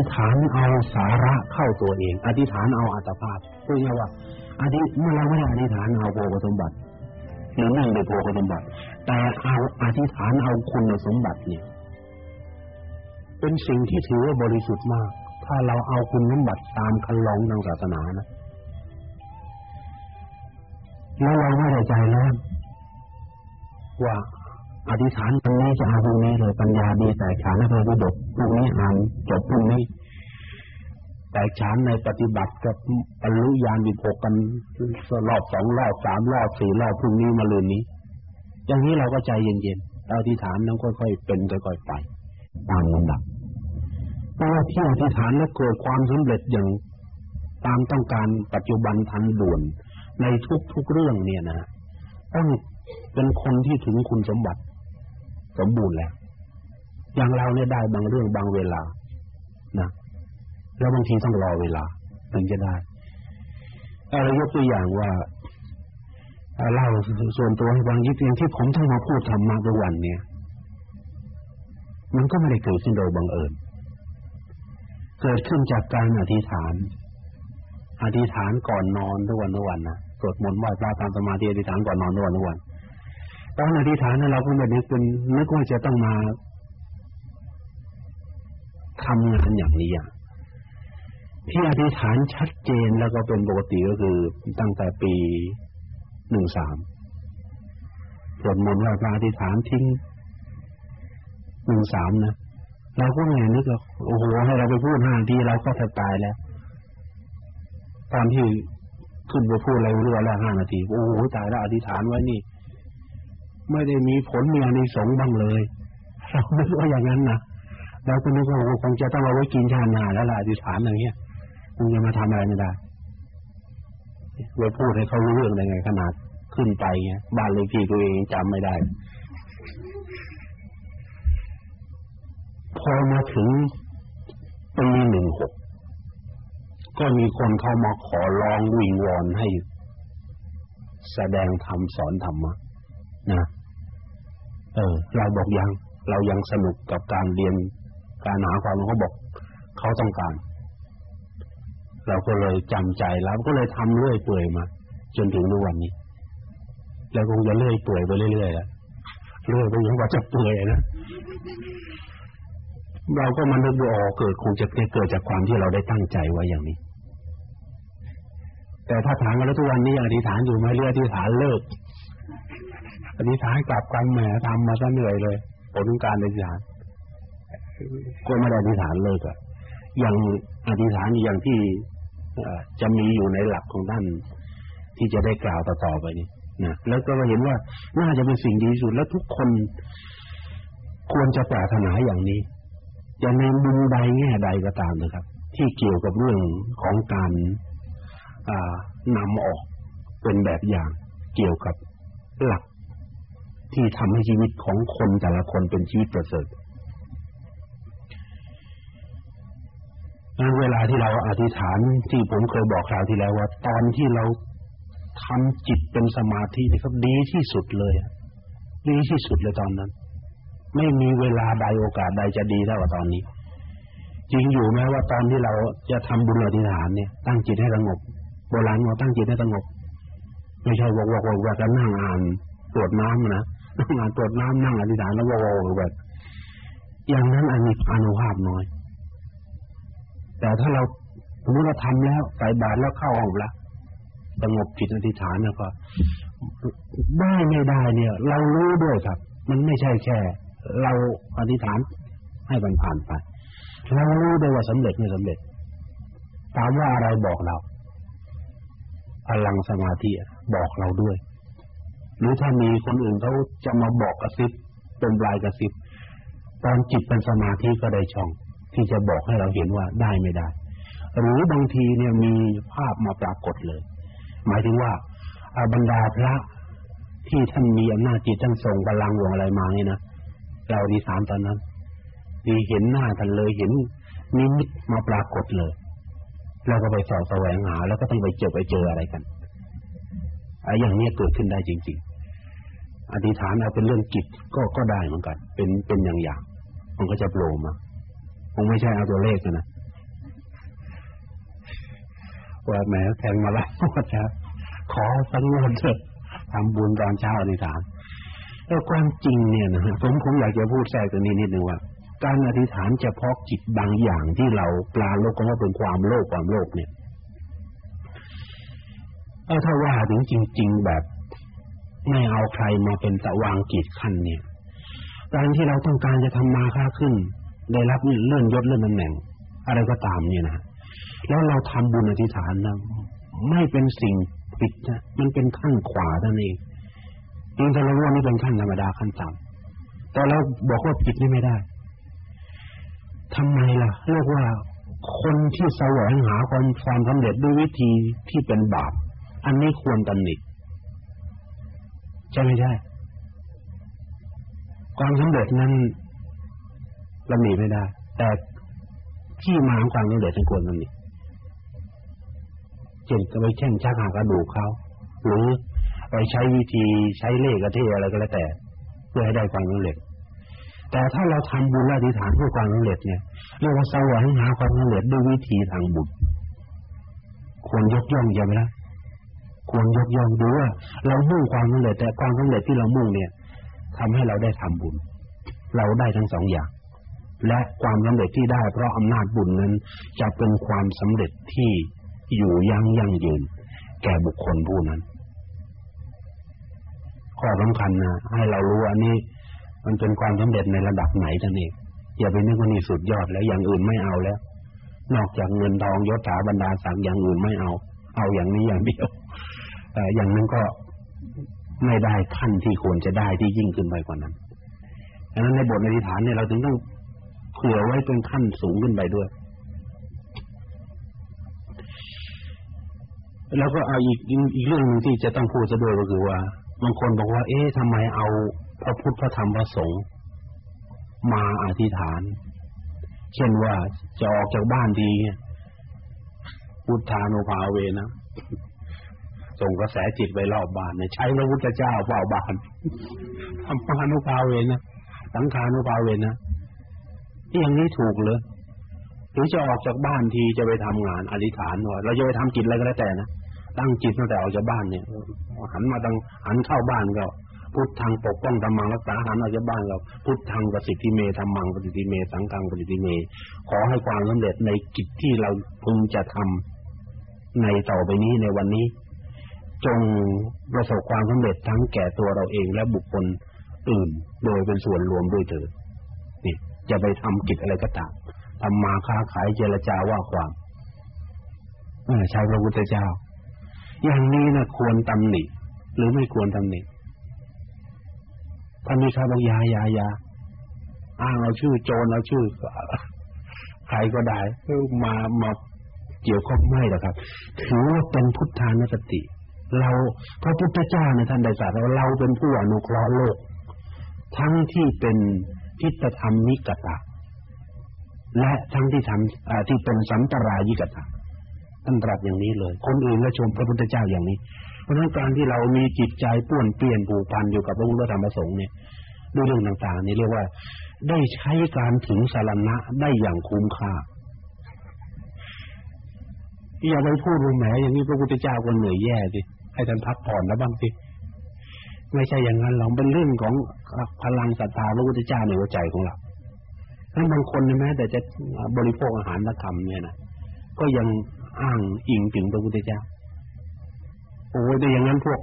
ธิษฐานเอาสาระเข้าตัวเอง อธิษฐานเอาอัตภาพพูดง่ายว่าอธิเมื่อเราไม่ได้อธิษฐานเอาโภคสมบัติหรือนั่งในโภคสมบัติ แต่เอาอธิษฐานเอาคุณสมบัติเนี่ยเป็นสิ่งที่ถือว่าบริสุทธิ์มาก ถ้าเราเอาคุณสมบัติตามคันลองทางศาสนานะแล้วเราไม่ได้ใจแล้วว่า อธิษฐานตรงนี้จะเอาตรงนี้เลยปัญญาดีแต่ฉานในพระพุทธตรงนี้อ่านจบตรงนี้แต่ฉานในปฏิบัติกับบรรลุญาณวิโภกันรอบสองรอบสามรอบสี่รอบพรุ่งนี้มาลืนนี้ อย่างนี้เราก็ใจเย็นๆอธิษฐานนั้นค่อยๆเป็นค่อยๆไปตามลำดับเพราะว่าที่อธิษฐานแล้วเกิดความสำเร็จอย่างตามต้องการปัจจุบันทันด่วนในทุกๆเรื่องเนี่ยนะต้องเป็นคนที่ถึงคุณสมบัติ สมบูรณ์แล้ว อย่างเราเนี่ยได้บางเรื่องบางเวลานะแล้วบางทีต้องรอเวลาถึงจะได้เรายกตัวอย่างว่าเล่าส่วนตัวให้ฟังยิบอย่งที่ผมต้องมาพูดธรรมะทุกวันเนี่ยมันก็ไม่ได้เกิดขึ้นโดยบังเอิญ เกิดขึ้นจากการอธิษฐาน อธิษฐานก่อนนอนทุกวันทุกวันนะสวดมนต์ไหว้พระทำสมาธิอธิษฐานก่อนนอนทุกวันทุกวัน ตอนอธิษฐานนั้นเราก็ไม่ได้เป็นนึกว่าจะต้องมาทำงานอย่างนี้อะที่อธิษฐานชัดเจนแล้วก็เป็นปกติก็คือตั้งแต่ปีหนึ่งสามสวดมนต์ไหว้พระอธิษฐานทิ้งหนึ่งสามนะเราก็ไงนึกว่าโอ้โหให้เราไปพูดห้าทีเราก็จะตายแล้วตอนที่ขึ้นไปพูดอะไรเรื่องแล้วห้านาที โอ้โหตายแล้วอธิษฐานไว้นี่ ไม่ได้มีผลมีอานิสงส์บ้างเลยเราไม่ว่าอย่างนั้นนะเราก็นึกว่าคงจะต้องเอาไว้กินชาหนาแล้วล่ะอธิษฐานอย่างเงี้ยคงจะมาทำอะไรไม่ได้ไว้พูดให้เขารู้เรื่องได้ไงขนาดขึ้นไปเงี้ยบ้านเลขที่ตัวเองจำไม่ได้ พอมาถึงปีหนึ่งหกก็มีคนเข้ามาขอร้องวิงวอนให้ แสดงธรรมสอนธรรมะนะ ออเราบอกยัง เรายังสนุกกับการเรียนการหาความรู้เขาบอกเขาต้องการ เราก็เลยจำใจแล้วก็เลยทำเรื่อยเปื่อยมา จนถึงวันนี้ แล้วคงจะเรื่อยเปื่อยไปเรื่อยๆแล้วเรื่อยไปยังกว่าจะเปื่อยนะเราก็มันนึกว่าอ๋อเกิดคงจะเกิดจากความที่เราได้ตั้งใจไว้อย่างนี้ แต่ถ้าถามว่าแล้วทุกวันนี้อธิษฐานอยู่ไหมเรืออธิษฐานเลิก อธิษฐานกลับกันแหมทำมาซะเหนื่อยเลย ผลการอธิษฐานก็ไม่ได้อธิษฐานเลยก็ยังอธิษฐานอย่างที่จะมีอยู่ในหลักของท่านที่จะได้กล่าวต่อๆไปนี่นะแล้วก็เห็นว่าน่าจะเป็นสิ่งดีสุด และทุกคนควรจะปรารถนาอย่างนี้จะในมุมใดแง่ใดก็ตามนะครับ ที่เกี่ยวกับเรื่องของการนำออกเป็นแบบอย่างเกี่ยวกับหลัก ที่ทำให้ชีวิตของคนแต่ละคนเป็นชีวิตประเสริฐนั้นเวลาที่เราอธิษฐานที่ผมเคยบอกคราวที่แล้วว่า ตอนที่เราทำจิตเป็นสมาธินี่ครับดีที่สุดเลยดีที่สุดเลยตอนนั้น ไม่มีเวลาใดโอกาสใดจะดีเท่ากับตอนนี้ จริงอยู่ไหมว่าตอนที่เราจะทำบุญอธิษฐานเนี่ย ตั้งจิตให้สงบโบราณว่าตั้งจิตให้สงบไม่ใช่วอกวอกวกกันนั่งอ่านตรวจน้ำนะ งอ่านตรวจน้ำนั่งอธิษฐานแล้ววอกแบบอย่างนั้นอันมีอนุภาพน้อย แต่ถ้าเราสมมติเราทำแล้วใส่บาตรแล้วเข้าห้องละสงบจิตอธิษฐานแล้วก็ได้ไม่ได้เนี่ย เรารู้ด้วยครับ มันไม่ใช่แค่ เราอธิษฐานให้มันผ่านไปเรารู้ด้วยว่าสำเร็จไม่สำเร็จถามว่าอะไรบอกเราพลังสมาธิบอกเราด้วย หรือถ้ามีคนอื่นเขาจะมาบอกกระซิบเป็นปลายกระซิบตอนจิตเป็นสมาธิก็ได้ช่อง ที่จะบอกให้เราเห็นว่าได้ไม่ได้ หรือบางทีเนี่ยมีภาพมาปรากฏเลย หมายถึงว่าบรรดาพระที่ท่านมีอำนาจจิตท่านส่งพลังวงอะไรมาเนี่ยนะเราดีสามตอนนั้นดีเห็นหน้าท่านเลยเห็นนิมิตมาปรากฏเลยแล้วก็ไปสอบแสวงหา แล้วก็ต้องไปเจอไปเจออะไรกันอย่างนี้เกิดขึ้นได้จริง ๆ อธิษฐานเอาเป็นเรื่องกิจก็ก็ได้เหมือนกัน เป็นเป็นอย่างอย่างมันก็จะโผล่มาคงไม่ใช่เอาตัวเลขนะว่าแหมแทงมาแล้วว่าจะขอสังวนเถอะทำบุญตอนเช้าอธิษฐานแล้วความจริงเนี่ยนะฮะผมผมอยากจะพูดแทรกตรงนี้นิดนึงว่า การอธิษฐานเฉพาะจิตบางอย่างที่เราปลาโลกก็ว่าเป็นความโลภความโลภเนี่ยถ้าว่าถึงจริง ๆ แบบ ไม่เอาใครมาเป็นสว่างกิจขั้นเนี่ยการที่เราต้องการจะทำมาค้าขึ้น ได้รับเลื่อนยศเลื่อนตำแหน่ง อะไรก็ตามเนี่ยนะแล้วเราทำบุญอธิษฐานนะไม่เป็นสิ่งผิดนะมันเป็นขั้นขวาท่านเองจริงๆเราว่านี่เป็นขั้นธรรมดาขั้นต่ำแต่เราบอกว่าผิดนี่ไม่ได้ทำไมล่ะเรียกว่าคนที่แสวงหาความความสำเร็จด้วยวิธีที่เป็นบาป อันนี้ควรตำหนิ ใช่ไม่ใช่ ความสำเร็จนั้นเราหนีไม่ได้ แต่ที่มาของความสำเร็จทั้งควรตำหนิเช่นจะไปแช่งชักหากระดูกเขาหรือไปใช้วิธีใช้เลขกระเทอะไรก็แล้วแต่ เพื่อให้ได้ความสำเร็จ แต่ถ้าเราทำบุญและอธิษฐานเพื่อความสำเร็จเนี่ยเรียกว่าสวงหาความสำเร็จด้วยวิธีทางบุญควรยกย่องอย่าไปละ ควรยกย่องดูว่าเรามุ่งความสำเร็จแต่ความสำเร็จที่เรามุ่งเนี่ยทำให้เราได้ทำบุญ เราได้ทั้งสองอย่าง และความสำเร็จที่ได้เพราะอำนาจบุญนั้น จะเป็นความสำเร็จที่อยู่ยั่งยั่งยืน แก่บุคคลผู้นั้นข้อสำคัญนะให้เรารู้อันนี้มันเป็นความสำเร็จในระดับไหนท่านเองอย่าไปนึกว่านี่สุดยอดแล้วอย่างอื่นไม่เอาแล้ว นอกจากเงินทองยศถาบรรดาศักดิ์อย่างอื่นไม่เอา เอาอย่างนี้อย่างเดียว แต่อย่างนั้นก็ไม่ได้ขั้นที่ควรจะได้ที่ยิ่งขึ้นไปกว่านั้นดังนั้นในบทอธิษฐานเนี่ยเราถึงต้องเผื่อไว้เป็นขั้นสูงขึ้นไปด้วย แล้วก็เอาอีกอีกเรื่องนึงที่จะต้องพูดซะด้วยก็คือว่าบางคนบอกว่า เอ๊ะทำไมเอาพระพุทธพระธรรมพระสงฆ์มาอธิษฐาน เช่นว่าจะออกจากบ้านดีพุทธานุภาเวนะ ส่งกระแสจิตไปรอบบ้านเนี่ยใช้พระพุทธเจ้าเฝ้าบ้านทำปานุภาเวนะสังขานุภาเวนะที่อย่างนี้ถูกเลยหรือจะออกจากบ้านทีจะไปทำงานอธิษฐานว่าเราจะไปทำกิจอะไรก็แล้วแต่นะตั้งจิตตั้งแต่ออกจากบ้านเนี่ยหันมาดังหันเข้าบ้านก็พุทธังปกป้องธรรมังรักษาหันออกจากบ้านเราพุทธังประสิทธิเมธรรมังประสิทธิเม สังฆังประสิทธิเม ขอให้ความสำเร็จในกิจที่เราพึงจะทำในต่อไปนี้ในวันนี้ จงประสบความสำเร็จทั้งแก่ตัวเราเองและบุคคลอื่น โดยเป็นส่วนรวมด้วยเถิดนี่จะไปทำกิจอะไรก็ตามทำมาค้าขายเจรจาว่าความใช้พระพุทธเจ้า อย่างนี้นะควรตำหนิ หรือไม่ควรตำหนิถ้านมีใครบอกยายายาอ้างเอาชื่อโจรเอาชื่อใครก็ได้มามาเกี่ยวข้องไม่หรอกครับ ถือว่าเป็นพุทธานุสติ เราพระพุทธเจ้าในท่านได้ตรัสว่าเราเป็นผู้อนุเคราะห์โลก ทั้งที่เป็นพิตธรรมนิกตะ และทั้งที่ทำที่เป็นสัมตรายิกตะท่านตรัสอย่างนี้เลย คนอื่นก็ชมพระพุทธเจ้าอย่างนี้ เพราะฉะนั้นการที่เรามีจิตใจป้วนเปลี่ยนผูกพันอยู่กับพระพุทธธรรมประสงค์เนี่ยด้วยเรื่องต่างๆ นี่เรียกว่า ได้ใช้การถึงสารณะได้อย่างคุ้มค่าอย่าไปพูดรุนแหมอย่างนี้พระพุทธเจ้าก็เหนื่อยแย่สิ ให้ท่านพักผ่อนแล้วบ้างสิไม่ใช่อย่างนั้นหรอกเป็นเรื่องของพลังศรัทธาพระพุทธเจ้าในหัวใจของเราถ้าบางคนแม้แต่จะบริโภคอาหารและธรรมเนี่ยนะก็ยังอ้างอิงถึงพระพุทธเจ้าโอ้ยแต่อย่างนั้นพวก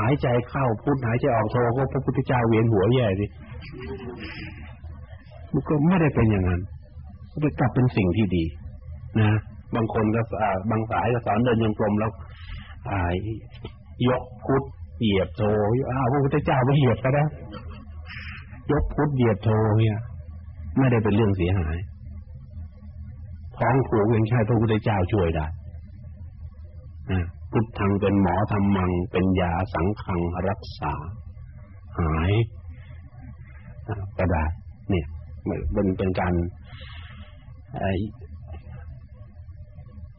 หายใจเข้าพุทหายใจออกโทก็พระพุทธเจ้าเวียนหัวแย่สิมันก็ไม่ได้เป็นอย่างนั้นก็กลับเป็นสิ่งที่ดี นะบางคนก็บางสายก็สอนเดินยงกลมแล้ว ยกพุทธเหยียบโทอ้าวพระพุทธเจ้าไม่เหยียบก็ได้ยกพุทธเหยียบโทเนี่ยไม่ได้เป็นเรื่องเสียหายท้องผูกยังใช้พระพุทธเจ้าช่วยได้พุทธังเป็นหมอทำมัง เป็นยาสังขังรักษา หายก็ได้เนี่ยเป็นเป็นการ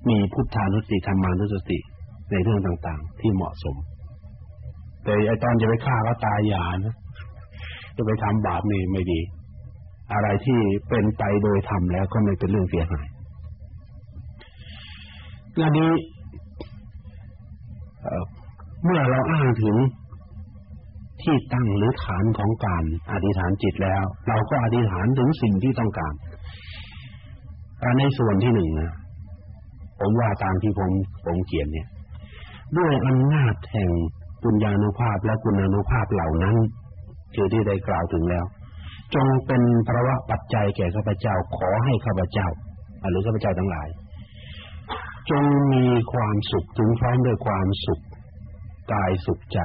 มีพุทธานุสติธรรมานุสติ ในเรื่องต่าง ๆ ที่เหมาะสม แต่ไอตอนจะไปฆ่าเขาตายอย่านะจะไปทำบาปนี่ไม่ดี อะไรที่เป็นไปโดยทำแล้วก็ไม่เป็นเรื่องเสียหายอันนี้เมื่อเราอ้างถึงที่ตั้งหรือฐานของการอธิษฐานจิตแล้ว เราก็อธิษฐานถึงสิ่งที่ต้องการในส่วนที่หนึ่งนะผมว่าตามที่ผมผมเขียนเนี่ย ด้วยอำนาจแห่งปุญญานุภาพและคุณานุภาพเหล่านั้นคือที่ได้กล่าวถึงแล้ว จงเป็นพระวะปัจจัยแก่ข้าพเจ้าขอให้ข้าพเจ้าหรือข้าพเจ้าทั้งหลาย จงมีความสุขถึงพร้อมด้วยความสุขกายสุขใจ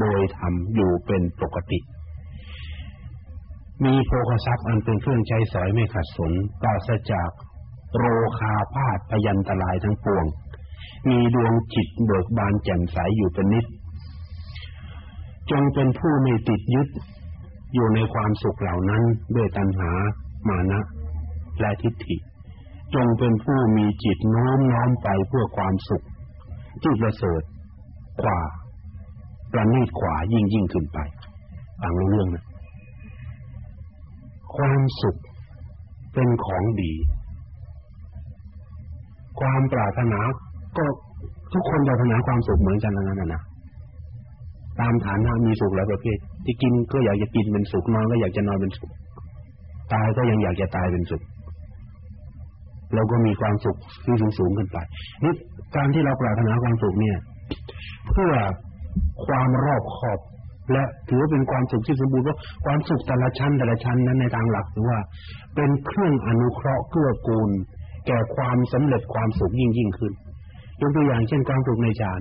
โดยทำอยู่เป็นปกติ มีโภคทรัพย์อันเป็นเครื่องใช้สอยไม่ขัดสนปราศจากโรคาพาธพยันตรายทั้งปวง มีดวงจิตเบิกบานแจ่มใสอยู่เป็นนิด จงเป็นผู้ไม่ติดยึด อยู่ในความสุขเหล่านั้นด้วยตัณหา มานะ และทิฏฐิ จงเป็นผู้มีจิตโน้มน้อมไปเพื่อความสุข ที่ประเสริฐกว่าประณีตกว่ายิ่งยิ่งขึ้นไปฟังรู้เรื่องนะความสุขเป็นของดี ความปรารถนา ก็ทุกคนปรารถนาความสุขเหมือนกันนั้นนะตามฐานะมีสุขหลายประเภท ที่กินก็อยากจะกินเป็นสุขนอนก็อยากจะนอนเป็นสุข ตายก็ยังอยากจะตายเป็นสุขเราก็มีความสุขที่สูงสูงขึ้นไปนี่การที่เราปรารถนาความสุขเนี่ย เพื่อความรอบคอบ และถือว่าเป็นความสุขที่สมบูรณ์ว่าความสุขแต่ละชั้นแต่ละชั้นนั้นในทางหลักถือว่า เป็นเครื่องอนุเคราะห์เกื้อกูล แก่ความสำเร็จความสุขยิ่งยิ่งขึ้น ยกตัวอย่างเช่นความสุขในฌาน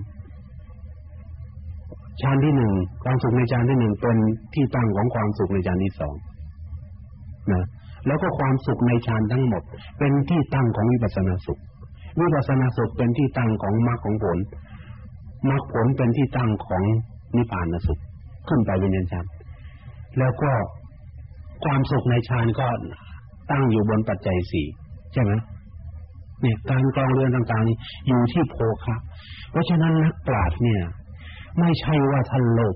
ฌานที่หนึ่งความสุขในฌานที่หนึ่งเป็นที่ตั้งของความสุขในฌานที่สองนะแล้วก็ความสุขในฌานทั้งหมด เป็นที่ตั้งของวิปัสสนาสุขวิปัสสนาสุขเป็นที่ตั้งของมรรคของผลมรรคผลเป็นที่ตั้งของนิพพานสุข ขึ้นไปเป็นฌานแล้วก็ความสุขในฌานก็ตั้งอยู่บนปัจจัยสี่ใช่ไหม เนี่ยการกองเรือนต่างๆนี่อยู่ที่โภคะเพราะฉะนั้นนักปราชญ์เนี่ย ไม่ใช่ว่าท่านโลภ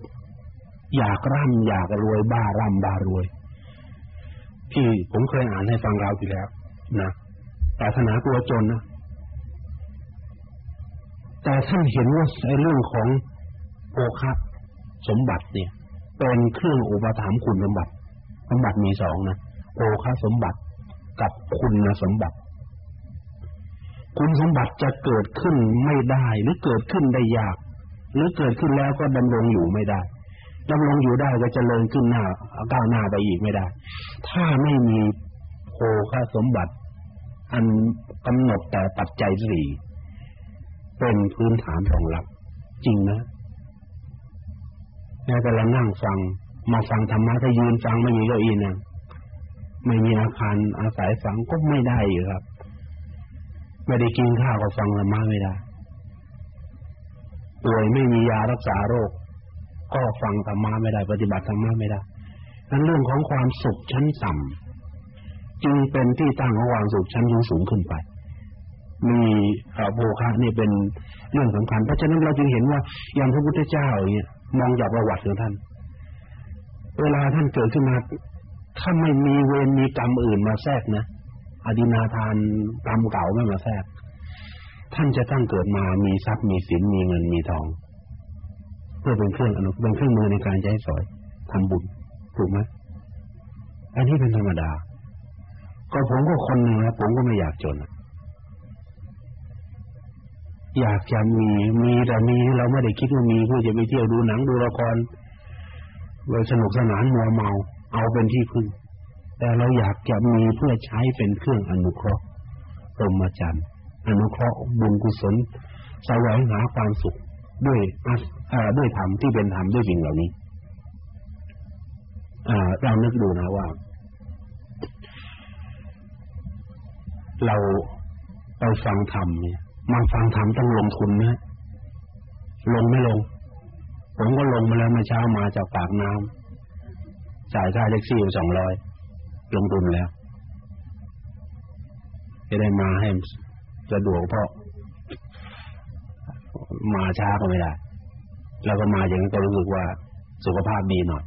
อยากร่ำอยากรวยบ้าร่ำบ้ารวย ที่ผมเคยอ่านให้ฟังเราที่แล้วนะปรารถนากลัวจนนะแต่ท่านเห็นว่าไอ้เรื่องของโภคะสมบัติเนี่ย เป็นเครื่องอุปถัมภ์คุณสมบัติ สมบัติมีสองนะโภคะสมบัติกับคุณสมบัติ คุณสมบัติจะเกิดขึ้นไม่ได้ หรือเกิดขึ้นได้ยาก หรือเกิดขึ้นแล้วก็ดำรงอยู่ไม่ได้ดำรงอยู่ได้ก็จะเลิญขึ้นหน้าก้าวหน้าไปอีกไม่ได้ ถ้าไม่มีโภคสมบัติ อันกำหนดแต่ปัจจัยสี่เป็นพื้นฐานรองรับ จริงนะแม้แต่เรานั่งฟัง มาฟังธรรมะถ้ายืนฟังไม่มีเก้าอี้นะไม่มีอาคารอาศัยฟังก็ไม่ได้ครับ ไม่ได้กินข้าวก็ฟังธรรมะไม่ได้ป่วยไม่มียารักษาโรค ก็ฟังธรรมะไม่ได้ ปฏิบัติธรรมะไม่ได้นั้นเรื่องของความสุขชั้นต่ำจึงเป็นที่ตั้งของความสุขชั้นสูงขึ้นไป มีโภคะนี่เป็นเรื่องสำคัญ เพราะฉะนั้นเราจึงเห็นว่าอย่างพระพุทธเจ้าเนี่ยมองจากประวัติของท่าน เวลาท่านเกิดขึ้นมาถ้าไม่มีเวรมีกรรมอื่นมาแทรกนะ อดินาทานกรรมเก่าไม่มาแทรก ท่านจะตั้งเกิดมามีทรัพย์มีสินมีเงินมีทอง เพื่อเป็นเครื่องอนุเป็นเครื่องมือในการใช้สอยทำบุญถูกไหมอันนี้เป็นธรรมดา ก็ผมก็คนหนึ่งนะผมก็ไม่อยากจนอยากจะมีมีแต่มีเราไม่ได้คิดว่ามีเพื่อจะไปเที่ยวดูหนังดูละครไว้สนุกสนานมัวเมา เอาเป็นที่พึ่ง แต่เราอยากจะมีเพื่อใช้เป็นเครื่องอนุเคราะห์พรหมจรรย์อนุเคราะห์บุญกุศลสวงหาความสุขด้วยด้วยธรรมที่เป็นธรรมด้วยสิ่งเหล่านี้เรานึกดูนะว่า เราไปฟังธรรมเนี่ยมาฟังธรรมต้องลงทุนนะลงไม่ลง ผมก็ลงมาแล้วเมื่อเช้ามาจากปากน้ำจ่ายค่าแท็กซี่สองร้อย ลงทุนแล้ว จะได้มาให้สะดวกเพราะมาช้าก็ไม่ได้แล้วก็มาอย่างนั้นก็รู้สึกว่าสุขภาพดีหน่อย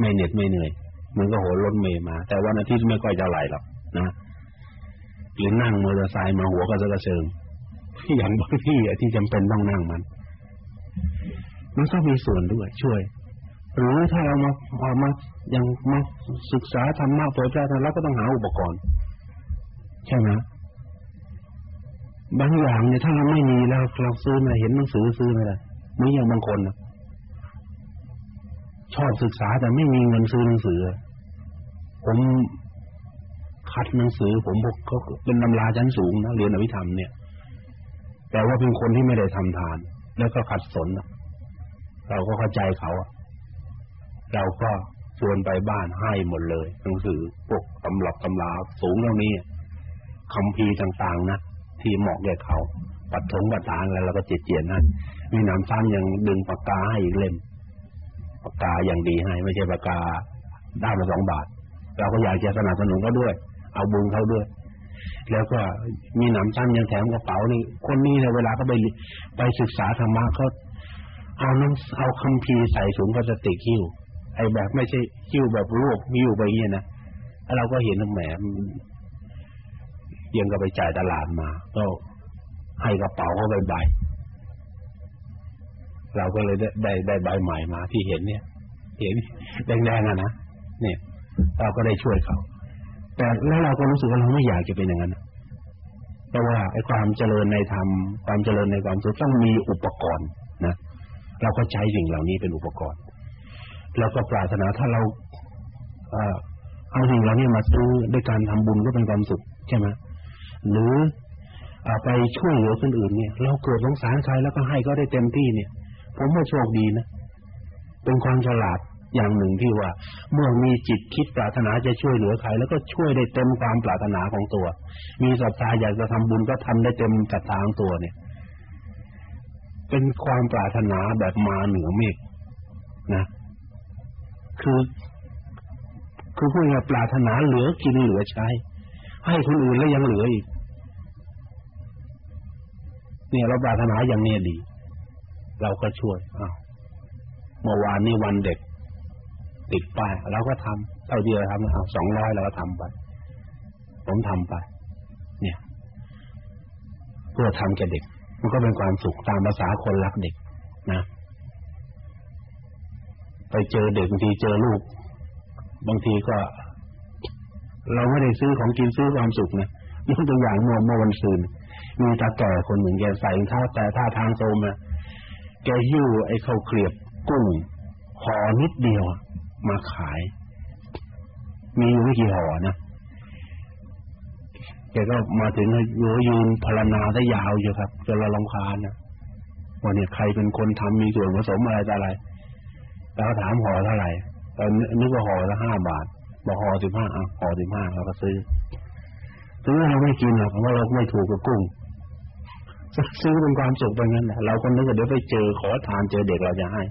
ไม่เหน็ดไม่เหนื่อยเหมือนก็โหรถเมย์มา แต่วันอาทิตย์ไม่ค่อยจะไหลหรอกนะหรือนั่งมอเตอร์ไซค์มาหัวก็จะกระเซิงอย่างบางที่ที่จำเป็นต้องนั่งมัน มันก็มีส่วนด้วยช่วย หรือถ้าเรามาเอามายังมาศึกษาธรรมะเผยแพร่ธรรมเราก็ต้องหาอุปกรณ์ ใช่ไหมบางอย่างเนี่ยถ้าเราไม่มีแล้วเราซื้อมาเห็นหนังสือซื้อไม่ได้เหมืออย่างบางคนนะชอบศึกษาแต่ไม่มีเงินซื้อหนังสือ ผมคัดหนังสือ ผมพวกก็เป็นตำราชั้นสูงนะเรียนอภิธรรมเนี่ย แต่ว่าเป็นคนที่ไม่ได้ทำทาน แล้วก็ขัดสนเราก็เข้าใจเขา เราก็ชวนไปบ้านให้หมดเลยหนังสือพวกตำรับตำราสูงเท่านี้คำพีต่างๆนะที่เหมาะแก่เขา ปัดถงปัดฐานแล้วเราก็เจียนนั่นมีน้ำซ้ำยังดึงปากกาให้อีกเล่มปากกาอย่างดีให้ ไม่ใช่ปากกาได้มาสองบาท เราก็อยากจะสนับสนุนเขาด้วย เอาบุญเขาด้วย แล้วก็มีหนำซ้ำยังแถมกระเป๋านี่คนนี้เนี่ยเวลาเขาไปไปศึกษาธรรมะเขาเอาน้ำเอาคำพีใส่ถุงพลาสติกหิ้ว ไอ้แบบไม่ใช่หิ้วแบบรวบหิ้วไปเงี้ยนะเราก็เห็นแหมยังก็ไปจ่ายตลาดมา ก็ให้กระเป๋าเขาใบใบเราก็เลยได้ได้ได้ใบใหม่มาที่เห็นเนี่ย เห็นแดงๆอะนะเนี่ย เราก็ได้ช่วยเขาแต่แล้วเราก็รู้สึกว่าเราไม่อยากจะเป็นอย่างนั้นเพราะว่าไอ้ความเจริญในธรรมความเจริญในความสุขต้องมีอุปกรณ์นะเราก็ใช้สิ่งเหล่านี้เป็นอุปกรณ์ แล้วก็ปรารถนาถ้าเราเอาสิ่งเหล่านี้มาซื้อด้วยการทำบุญก็เป็นความสุขใช่ไหมหรือไปช่วยเหลือคนอื่นเนี่ย เราเกิดสงสารใครแล้วก็ให้ก็ได้เต็มที่เนี่ย ผมว่าโชคดีนะเป็นความฉลาดอย่างหนึ่งที่ว่า เมื่อมีจิตคิดปรารถนาจะช่วยเหลือใคร แล้วก็ช่วยได้เต็มความปรารถนาของตัว มีศรัทธาอยากจะทำบุญก็ทำได้เต็มศรัทธาของตัวเนี่ย เป็นความปรารถนาแบบมาเหนือเมฆนะ คือ คือพูดง่ายปรารถนาเหลือกินเหลือใช้ ให้คนอื่นแล้วยังเหลืออีกเนี่ยเราปรารถนาอย่างนี้ดี เราก็ช่วยอ้าวเมื่อวานนี้วันเด็ก ติดป้ายเราก็ทำเท่าที่เราทำเอาสองร้อยเราก็ทำไป ผมทำไป เนี่ย เพื่อทำแก่เด็ก มันก็เป็นความสุขตามภาษาคนรักเด็ก นะ ไปเจอเด็กบางทีเจอลูก บางทีก็ เราไม่ได้ซื้อของกินซื้อความสุขนะยกตัวอย่างเมื่อเมื่อวันซืนมีตาแก่คนหนึ่งแกใส่รองเท้าแต่ท่าทางโซมนะแกหิ้วไอ้ข้าวเกลียบกุ้งห่อนิดเดียวมาขาย มีอยู่ไม่กี่ห่อนะแกก็มาถึงโยยืนพรณนาได้ยาวอยู่ครับจนเราลำคาญนะว่าเนี่ยใครเป็นคนทำมีส่วนผสมอะไรอะไร แล้วถามห่อเท่าไหร่ตอนนึกว่าห่อละห้าบาทบอกห่อสิบห้าอะห่อสิบห้าเราก็ซื้อซื้อเราไม่กินหรอกเพราะเราไม่ถูกกับกุ้งซื้อเป็นความสุขไปงั้นแหละเราก็นึกว่าเดี๋ยวไปเจอขอทานเจอเด็กเราจะให้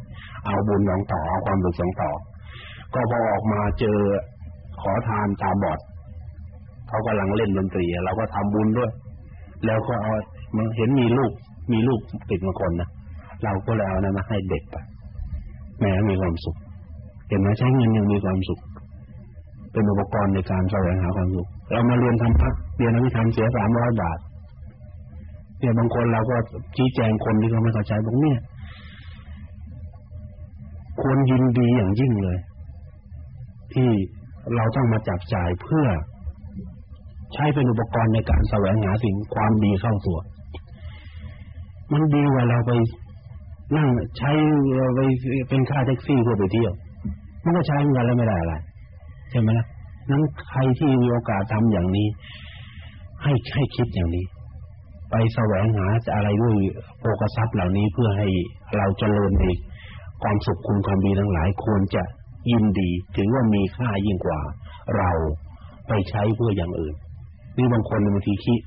เอาบุญสองต่อเอาความสุขสองต่อ ก็พอออกมาเจอขอทานตาบอดเขากำลังเล่นดนตรีเราก็ทำบุญด้วย แล้วก็เอาเห็นมีลูกมีลูกติดมาคนนะเราก็เลยเอานั้นมาให้เด็กไป แม่มีความสุข เห็นไหมใช้เงินยังมีความสุข เป็นอุปกรณ์ในการแสวงหาความสุข เรามาเรียนทำพักเรียนอภิธรรมเสียสามร้อยบาทเนี่ยบางคนเราก็ชี้แจงคนที่เขาไม่เข้าใจบอกเนี่ยควรยินดีอย่างยิ่งเลย ที่เราต้องมาจับจ่ายเพื่อใช้เป็นอุปกรณ์ในการแสวงหาสิ่งความดีเข้าตัว มันดีกว่าเราไป นั่งใช้ไปเป็นค่าแท็กซี่เพื่อไปเที่ยว มันก็ใช้เงินแล้วไม่ได้อะไรใช่ไหมล่ะนั้นใครที่มีโอกาสทำอย่างนี้ ให้ให้คิดอย่างนี้ ไปแสวงหาจะอะไรด้วยโภคทรัพย์เหล่านี้เพื่อให้เราเจริญในความสุขคุณความดีทั้งหลายควรจะยินดี ถือว่ามีค่ายิ่งกว่า เราไปใช้เพื่ออย่างอื่นนี่บางคนบางทีขี้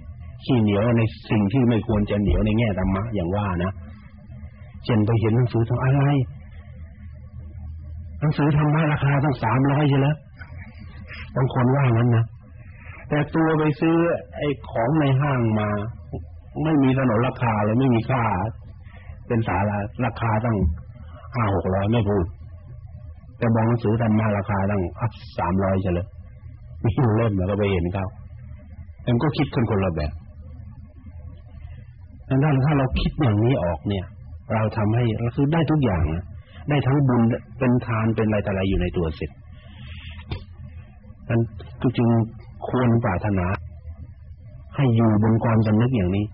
ขี้เหนียวในสิ่งที่ไม่ควรจะเหนียวในแง่ธรรมะอย่างว่านะ เช่นไปเห็นหนังสือทำอะไร หนังสือธรรมะราคาตั้งสามร้อยใช่แล้วบางคนว่างั้นนะแต่ตัวไปซื้อ ไอ้ของในห้างมา ไม่มีถนนราคาเลยไม่มีค่า เป็นสาระราคาตั้งห้าหกร้อยไม่พูด แต่บอกหนังสือธรรมะราคาตั้งสามร้อยเลยมีเล่มแล้วก็ไปเห็นเขาแต่ก็คิดคนคนละแบบดังนั้นถ้าเราคิดอย่างนี้ออกเนี่ย เราทำให้เราคือได้ทุกอย่างนะได้ทั้งบุญเป็นทานเป็นอะไรแต่อะไรอยู่ในตัวเสร็จนั้นก็จึงควรปรารถนา ให้อยู่บนความสำนึกอย่างนี้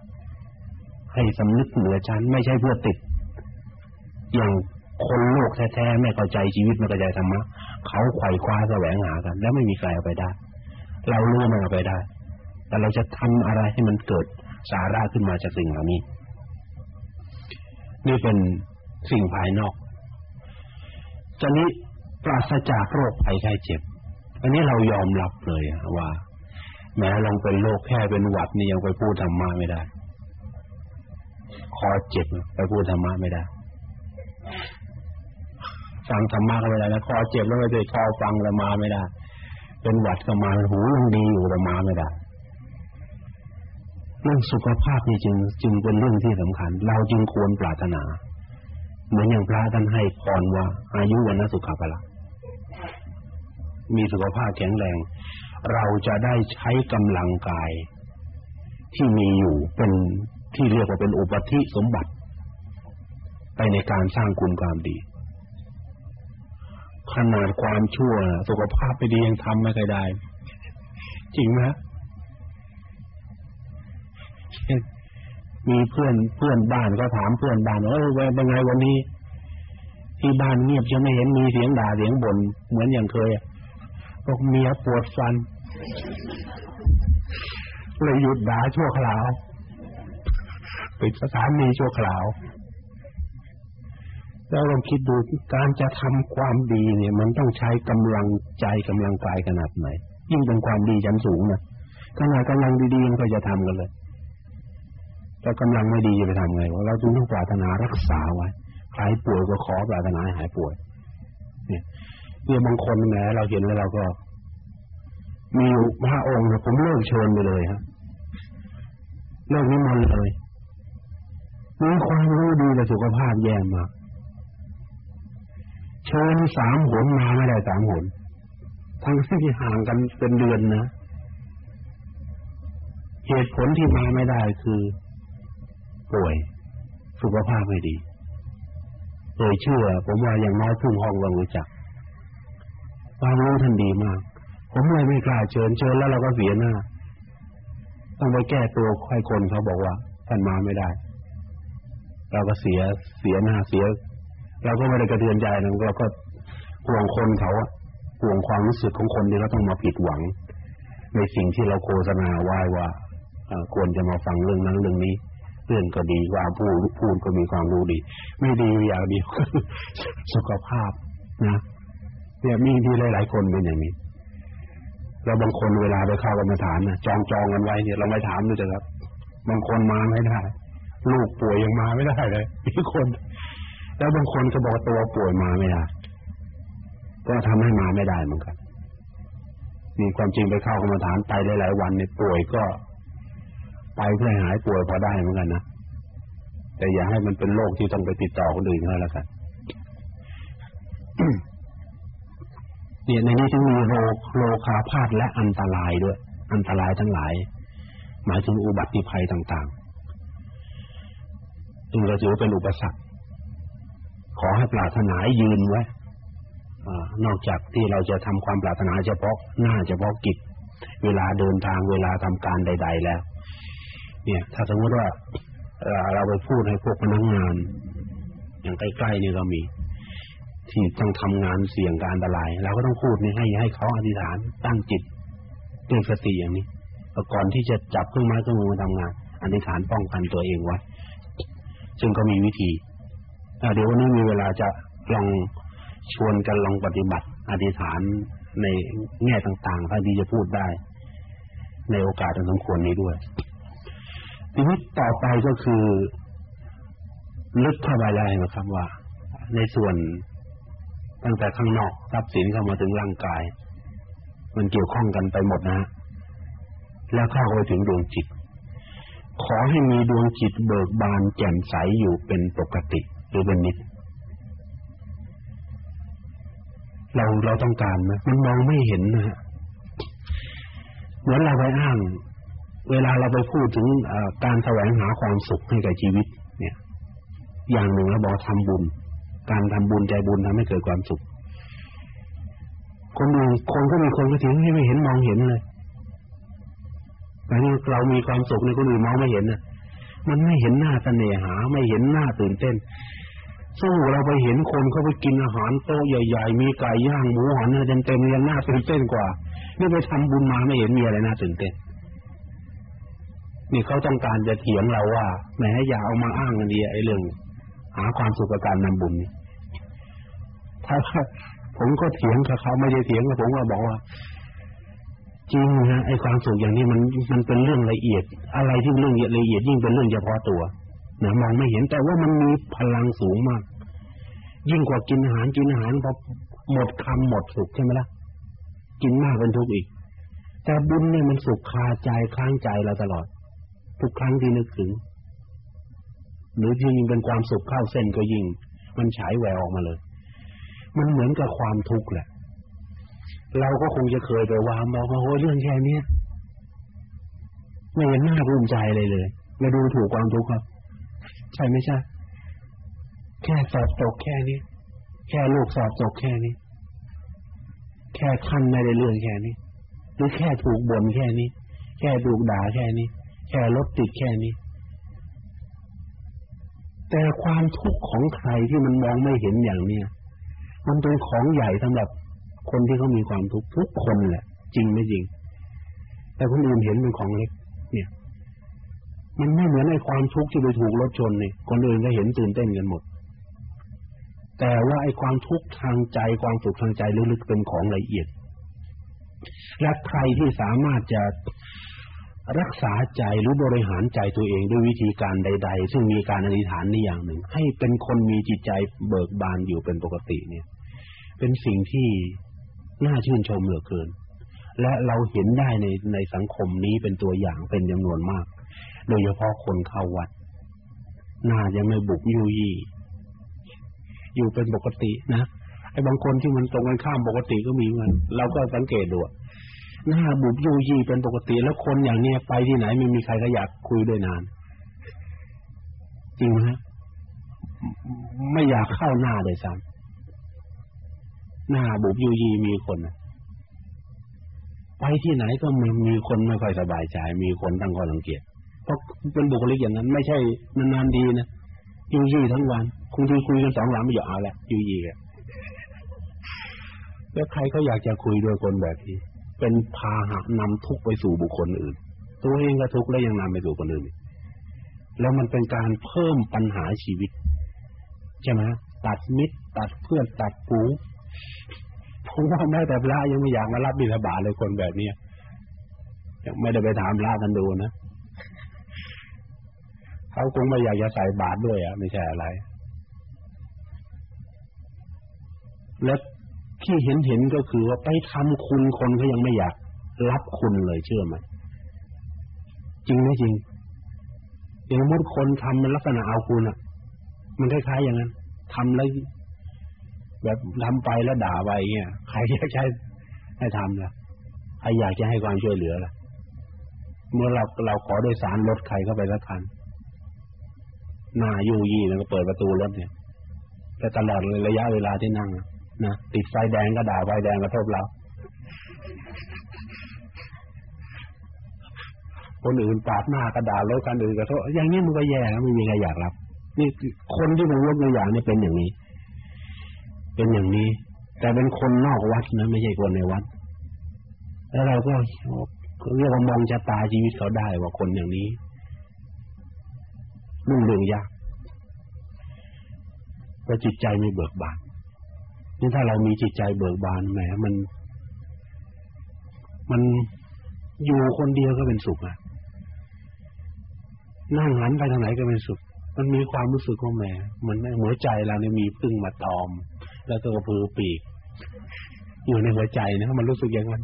ให้สำนึกเหนือชั้นไม่ใช่เพื่อติด อย่างคนโลกแท้ๆไม่เข้าใจชีวิตไม่เข้าใจธรรมะเขาไขว่คว้าแสวงหากัน แล้วไม่มีใครเอาไปได้ เรารู้มันเอาไปได้ แต่เราจะทำอะไรให้มันเกิดสาระขึ้นมาจากสิ่งเหล่านี้ นี่เป็นสิ่งภายนอกตอนนี้ปราศจากโรคภัยไข้เจ็บ อันนี้เรายอมรับเลยว่า แม้ลองเป็นโรคแค่เป็นหวัดนี่ยังไปพูดธรรมะไม่ได้ คอเจ็บไปพูดธรรมะไม่ได้ฟังธรรมะก็ไม่ได้แล้วคอเจ็บแล้วไม่ได้คอฟังธรรมะไม่ได้ เป็นหวัดก็มาหูยังดีอยู่ธรรมะไม่ได้ เรื่องสุขภาพนี่จึงจึงเป็นเรื่องที่สำคัญ เราจึงควรปรารถนา เหมือนอย่างพระท่านให้พรว่า อายุวันนสุขภาละมีสุขภาพแข็งแรง เราจะได้ใช้กำลังกาย ที่มีอยู่เป็นที่เรียกว่าเป็นอุปธิสมบัติ ไปในการสร้างคุณความดี ขนาดความชั่ว สุขภาพไปดียังทำไม่ได้ จริงไหม มีเพื่อนเพื่อนบ้านก็ถามเพื่อนบ้านว่าเออเป็นไงวันนี้ ที่บ้านเงียบจะไม่เห็นมีเสียงด่าเสียงบ่นเหมือนอย่างเคยบอกเมียปวดฟันเลยหยุดด่าชั่วคราวปิดสถานีชั่วคราว แล้วลองคิดดูการจะทำความดีเนี่ย มันต้องใช้กำลังใจกำลังกายขนาดไหน ยิ่งเป็นความดีชั้นสูงนะขนาดกำลังดีๆก็จะทำกันเลย แต่กำลังไม่ดีจะไปทำไงวะเราจึงต้องปรารถนารักษาไว้ใครป่วยก็ขอปรารถนาหายป่วย เนี่ยเนี่ยบางคนแหมเราเห็นแล้วเราก็ มีพระองค์ผมเลิกเชิญไปเลยฮะเลิกนิมนต์เลยมีความรู้ดีแต่สุขภาพแย่มากเชิญสามหนมาไม่ได้สามหนทั้งที่ห่างกันเป็นเดือนนะ เหตุผลที่มาไม่ได้คือ ป่วย สุขภาพไม่ดีเอ่ยเชื่อผมว่าอย่างน้อยพึ่งห้องเรารู้จักความรู้ท่านดีมาก ผมเลยไม่กล้าเชิญเชิญแล้วเราก็เสียหน้า ต้องไปแก้ตัวให้คนเขาบอกว่าท่านมาไม่ได้ เราก็เสียเสียหน้าเสีย เราก็ไม่ได้กระเทือนใจนะเราก็ห่วงคนเขาอะห่วงความรู้สึกของคนที่เขาต้องมาผิดหวัง ในสิ่งที่เราโฆษณาไว้ว่าควรจะมาฟังเรื่องนั้นเรื่องนี้ เรื่องก็ดีว่าพูดพูดก็มีความรู้ดี ไม่ดีอย่างเดียวสุขภาพนะเนี่ยมีที่หลาย ๆ คนเป็นอย่างนี้แล้วบางคนเวลาไปเข้ากรรมฐานนะจองจองกันไว้เนี่ยเราไม่ถามดูจะครับ บางคนมาไม่ได้ลูกป่วยยังมาไม่ได้เลยมีคน แล้วบางคนก็บอกตัวป่วยมาไม่ได้ก็ทำให้มาไม่ได้เหมือนกันมีความจริงไปเข้ากรรมฐานไปหลายๆวันเนี่ยป่วยก็ ไปเพื่อหายป่วยพอได้เหมือนกันนะแต่อย่าให้มันเป็นโรคที่ต้องไปติดต่อคนอื่นเขาแล้วกันเนี่ยในนี้จึงมีโรคโรคาพาธและอันตรายด้วย อันตรายทั้งหลาย หมายถึงอุบัติภัยต่างๆจึงเราถือว่าเป็นอุปสรรคขอให้ปรารถนายืนไว้นอกจากที่เราจะทำความปรารถนาเฉพาะหน้าเฉพาะกิจ เวลาเดินทางเวลาทำการใด ๆ แล้ว เนี่ยถ้าสมมติว่าเราไปพูดให้พวกพนักงาน อย่างใกล้ๆนี่ก็มี ที่ต้องทำงานเสี่ยงการอันตรายเราก็ต้องพูดนี่ให้ให้เขาอธิษฐานตั้งจิตเรื่องสติอย่างนี้ก่อนที่จะจับเครื่องไม้เครื่องมือมาทำงานอธิษฐานป้องกันตัวเองไว้ซึ่งก็มีวิธีเดี๋ยววันนี้มีเวลาจะลองชวนกันลองปฏิบัติอธิษฐานในแง่ต่างๆถ้าที่จะพูดได้ ในโอกาสอันสมควรนี้ด้วย ทีนี้ต่อไปก็คือ ลึกเข้าไปแล้นะครับว่า ในส่วนตั้งแต่ข้างนอกทรัพย์สินเข้ามาถึงร่างกาย มันเกี่ยวข้องกันไปหมดนะ แล้วเข้าไปถึงดวงจิต ขอให้มีดวงจิตเบิกบานแจ่มใสอยู่เป็นปกติหรือเป็นนิดเราเราต้องการไหมมันมองไม่เห็นนะฮะเหมือนเราไปอ้าง เวลาเราไปพูดถึงการแสวงหาความสุขให้กับชีวิต เนี่ย อย่างหนึ่งเราบอกทำบุญ การทำบุญใจบุญทำให้เกิดความสุข คนอื่นคนก็มีคนก็ถึงให้ไม่เห็นมองเห็นเลยแต่นี่เรามีความสุขในคนอื่นมองไม่เห็นน่ะ มันไม่เห็นหน้าเสน่หา ไม่เห็นหน้าตื่นเต้นสู้เราไปเห็นคนเขาไปกินอาหารโต๊ะใหญ่ๆ มีไก่ย่างหมูหันเนื้อเต็มๆยังน่าตื่นเต้นกว่า นี่ไปทำบุญมาไม่เห็นมีอะไรน่าตื่นเต้น นี่เขาต้องการจะเถียงเราว่าแหมอย่าเอามาอ้างกันดีไอ้เรื่องหาความสุขกับการนำบุญถ้าผมก็เถียงกับเขาไม่ได้เถียงกับผมก็บอกว่า จริงนะไอ้ความสุขอย่างนี้มันมันเป็นเรื่องละเอียด อะไรที่เรื่องละเอียดยิ่งเป็นเรื่องเฉพาะตัวนะมองไม่เห็นแต่ว่ามันมีพลังสูงมาก ยิ่งกว่ากินอาหารกินอาหารพอหมดคำหมดสุขใช่ไหมล่ะกินมากเป็นทุกข์อีก แต่บุญเนี่ยมันสุขคาใจคล้างใจเราตลอด ทุกครั้งที่นึกถึง หรือยิ่งเป็นความสุขเข้าเส้นก็ยิ่ง มันฉายแววออกมาเลย มันเหมือนกับความทุกข์แหละ เราก็คงจะเคยไปวางบอกว่าโอ้เรื่องแค่นี้ไม่เห็นหน้าภูมิใจเลยเลยมาดูถูกความทุกข์ครับใช่ไม่ใช่ แค่สอบตกแค่นี้ แค่ลูกสอบตกแค่นี้ แค่ขั้นไม่ได้เรื่องแค่นี้ หรือแค่ถูกบ่นแค่นี้ แค่ถูกด่าแค่นี้ แค่รถติดแค่นี้ แต่ความทุกข์ของใครที่มันมองไม่เห็นอย่างเนี้ยมันเป็นของใหญ่สำหรับคนที่เขามีความทุกข์ทุกคนแหละ จริงไม่จริง แต่คนอื่นเห็นเป็นของเล็ก เนี่ย มันไม่เหมือนในความทุกข์ที่ไปถูกรถชนเนี่ยคนอื่นก็เห็นตื่นเต้นกันหมด แต่ว่าไอ้ความทุกข์ทางใจความสุขทางใจลึกๆเป็นของละเอียดและใครที่สามารถจะ รักษาใจหรือบริหารใจตัวเองด้วยวิธีการใด ๆ ซึ่งมีการอธิษฐานนี่อย่างหนึ่ง ให้เป็นคนมีจิตใจเบิกบานอยู่เป็นปกติเนี่ย เป็นสิ่งที่น่าชื่นชมเหลือเกิน และเราเห็นได้ในในสังคมนี้เป็นตัวอย่างเป็นจำนวนมาก โดยเฉพาะคนเข้าวัดหน้ายังไม่บุกยุยี่อยู่เป็นปกตินะไอ้บางคนที่มันตรงกันข้ามปกติก็มีเหมือนเราก็สังเกตดู หน้าบุบยุยีเป็นปกติแล้วคนอย่างเนี้ยไปที่ไหนไม่มีใครก็อยากคุยด้วยนาน จริงไหมไม่อยากเข้าหน้าเลยซ้ำหน้าบุบยุยีมีคนไปที่ไหนก็มีมีคนไม่ค่อยสบายใจมีคนตั้งข้อสังเกตราะเป็นบุคลิกอย่างนั้น ไม่ใช่นานๆดีนะยุยีทั้งวันคงที่คุยกันสองหลังไม่อยากเอาแหละยุ่ยี่อะแล้วใครเขาอยากจะคุยด้วยคนแบบนี้ เป็นพาหะนำทุกไปสู่บุคคลอื่น ตัวเองก็ทุกข์แล้วยังนำไปสู่คนอื่น แล้วมันเป็นการเพิ่มปัญหาชีวิตใช่ไหมตัดมิตร ตัดเพื่อนตัดปูผมว่าแม้แต่พระยังไม่อยากมารับบิณฑบาตเลยคนแบบนี้ยังไม่ได้ไปถามพระกันดูนะเขาคงไม่อยากจะใส่บาตรด้วยอะ ไม่ใช่อะไร และ ที่เห็นเห็นก็คือว่าไปทำคุณคนเขายังไม่อยากรับคุณเลยเชื่อไหมจริงไหมจริงอย่างมุดคนทำมันลักษณะเอาคุณอะ มันคล้ายๆอย่างนั้นทำแล้วแบบทำไปแล้วด่าไปเงี้ยใครอยากใช้ให้ทำล่ะใครอยากจะให้ความช่วยเหลือล่ะ เมื่อเราเราขอโดยสารรถใครเข้าไปสักคันหน้ายู่ยี่แล้วก็เปิดประตูรถเนี่ยแต่ตลอดระยะเวลาที่นั่ง นะติดไฟแดงก็ด่าไฟแดงกระทบเราคนอื่นปาดหน้าก็ด่ารถคันอื่นกระทบอย่างนี้มันก็แย่ไม่มีใครอยากรับ นี่คนที่มันยกตัวอย่างนี่เป็นอย่างนี้ เป็นอย่างนี้ แต่เป็นคนนอกวัดนะไม่ใช่คนในวัด แล้วเราก็เรียกว่ามองชะตาชีวิตเขาได้ว่าคนอย่างนี้รุ่งเรืองยากเพราะจิตใจมีเบิกบาน นี่ถ้าเรามีจิตใจเบิกบานแหมมัน มันอยู่คนเดียวก็เป็นสุขอะนั่งหันไปทางไหนก็เป็นสุข มันมีความรู้สึกว่าแหมมันหัวใจเราเนี่ยมีพึ่งมาตอม แล้วก็กระพือปีก อยู่ในหัวใจนะมันรู้สึกอย่างนั้น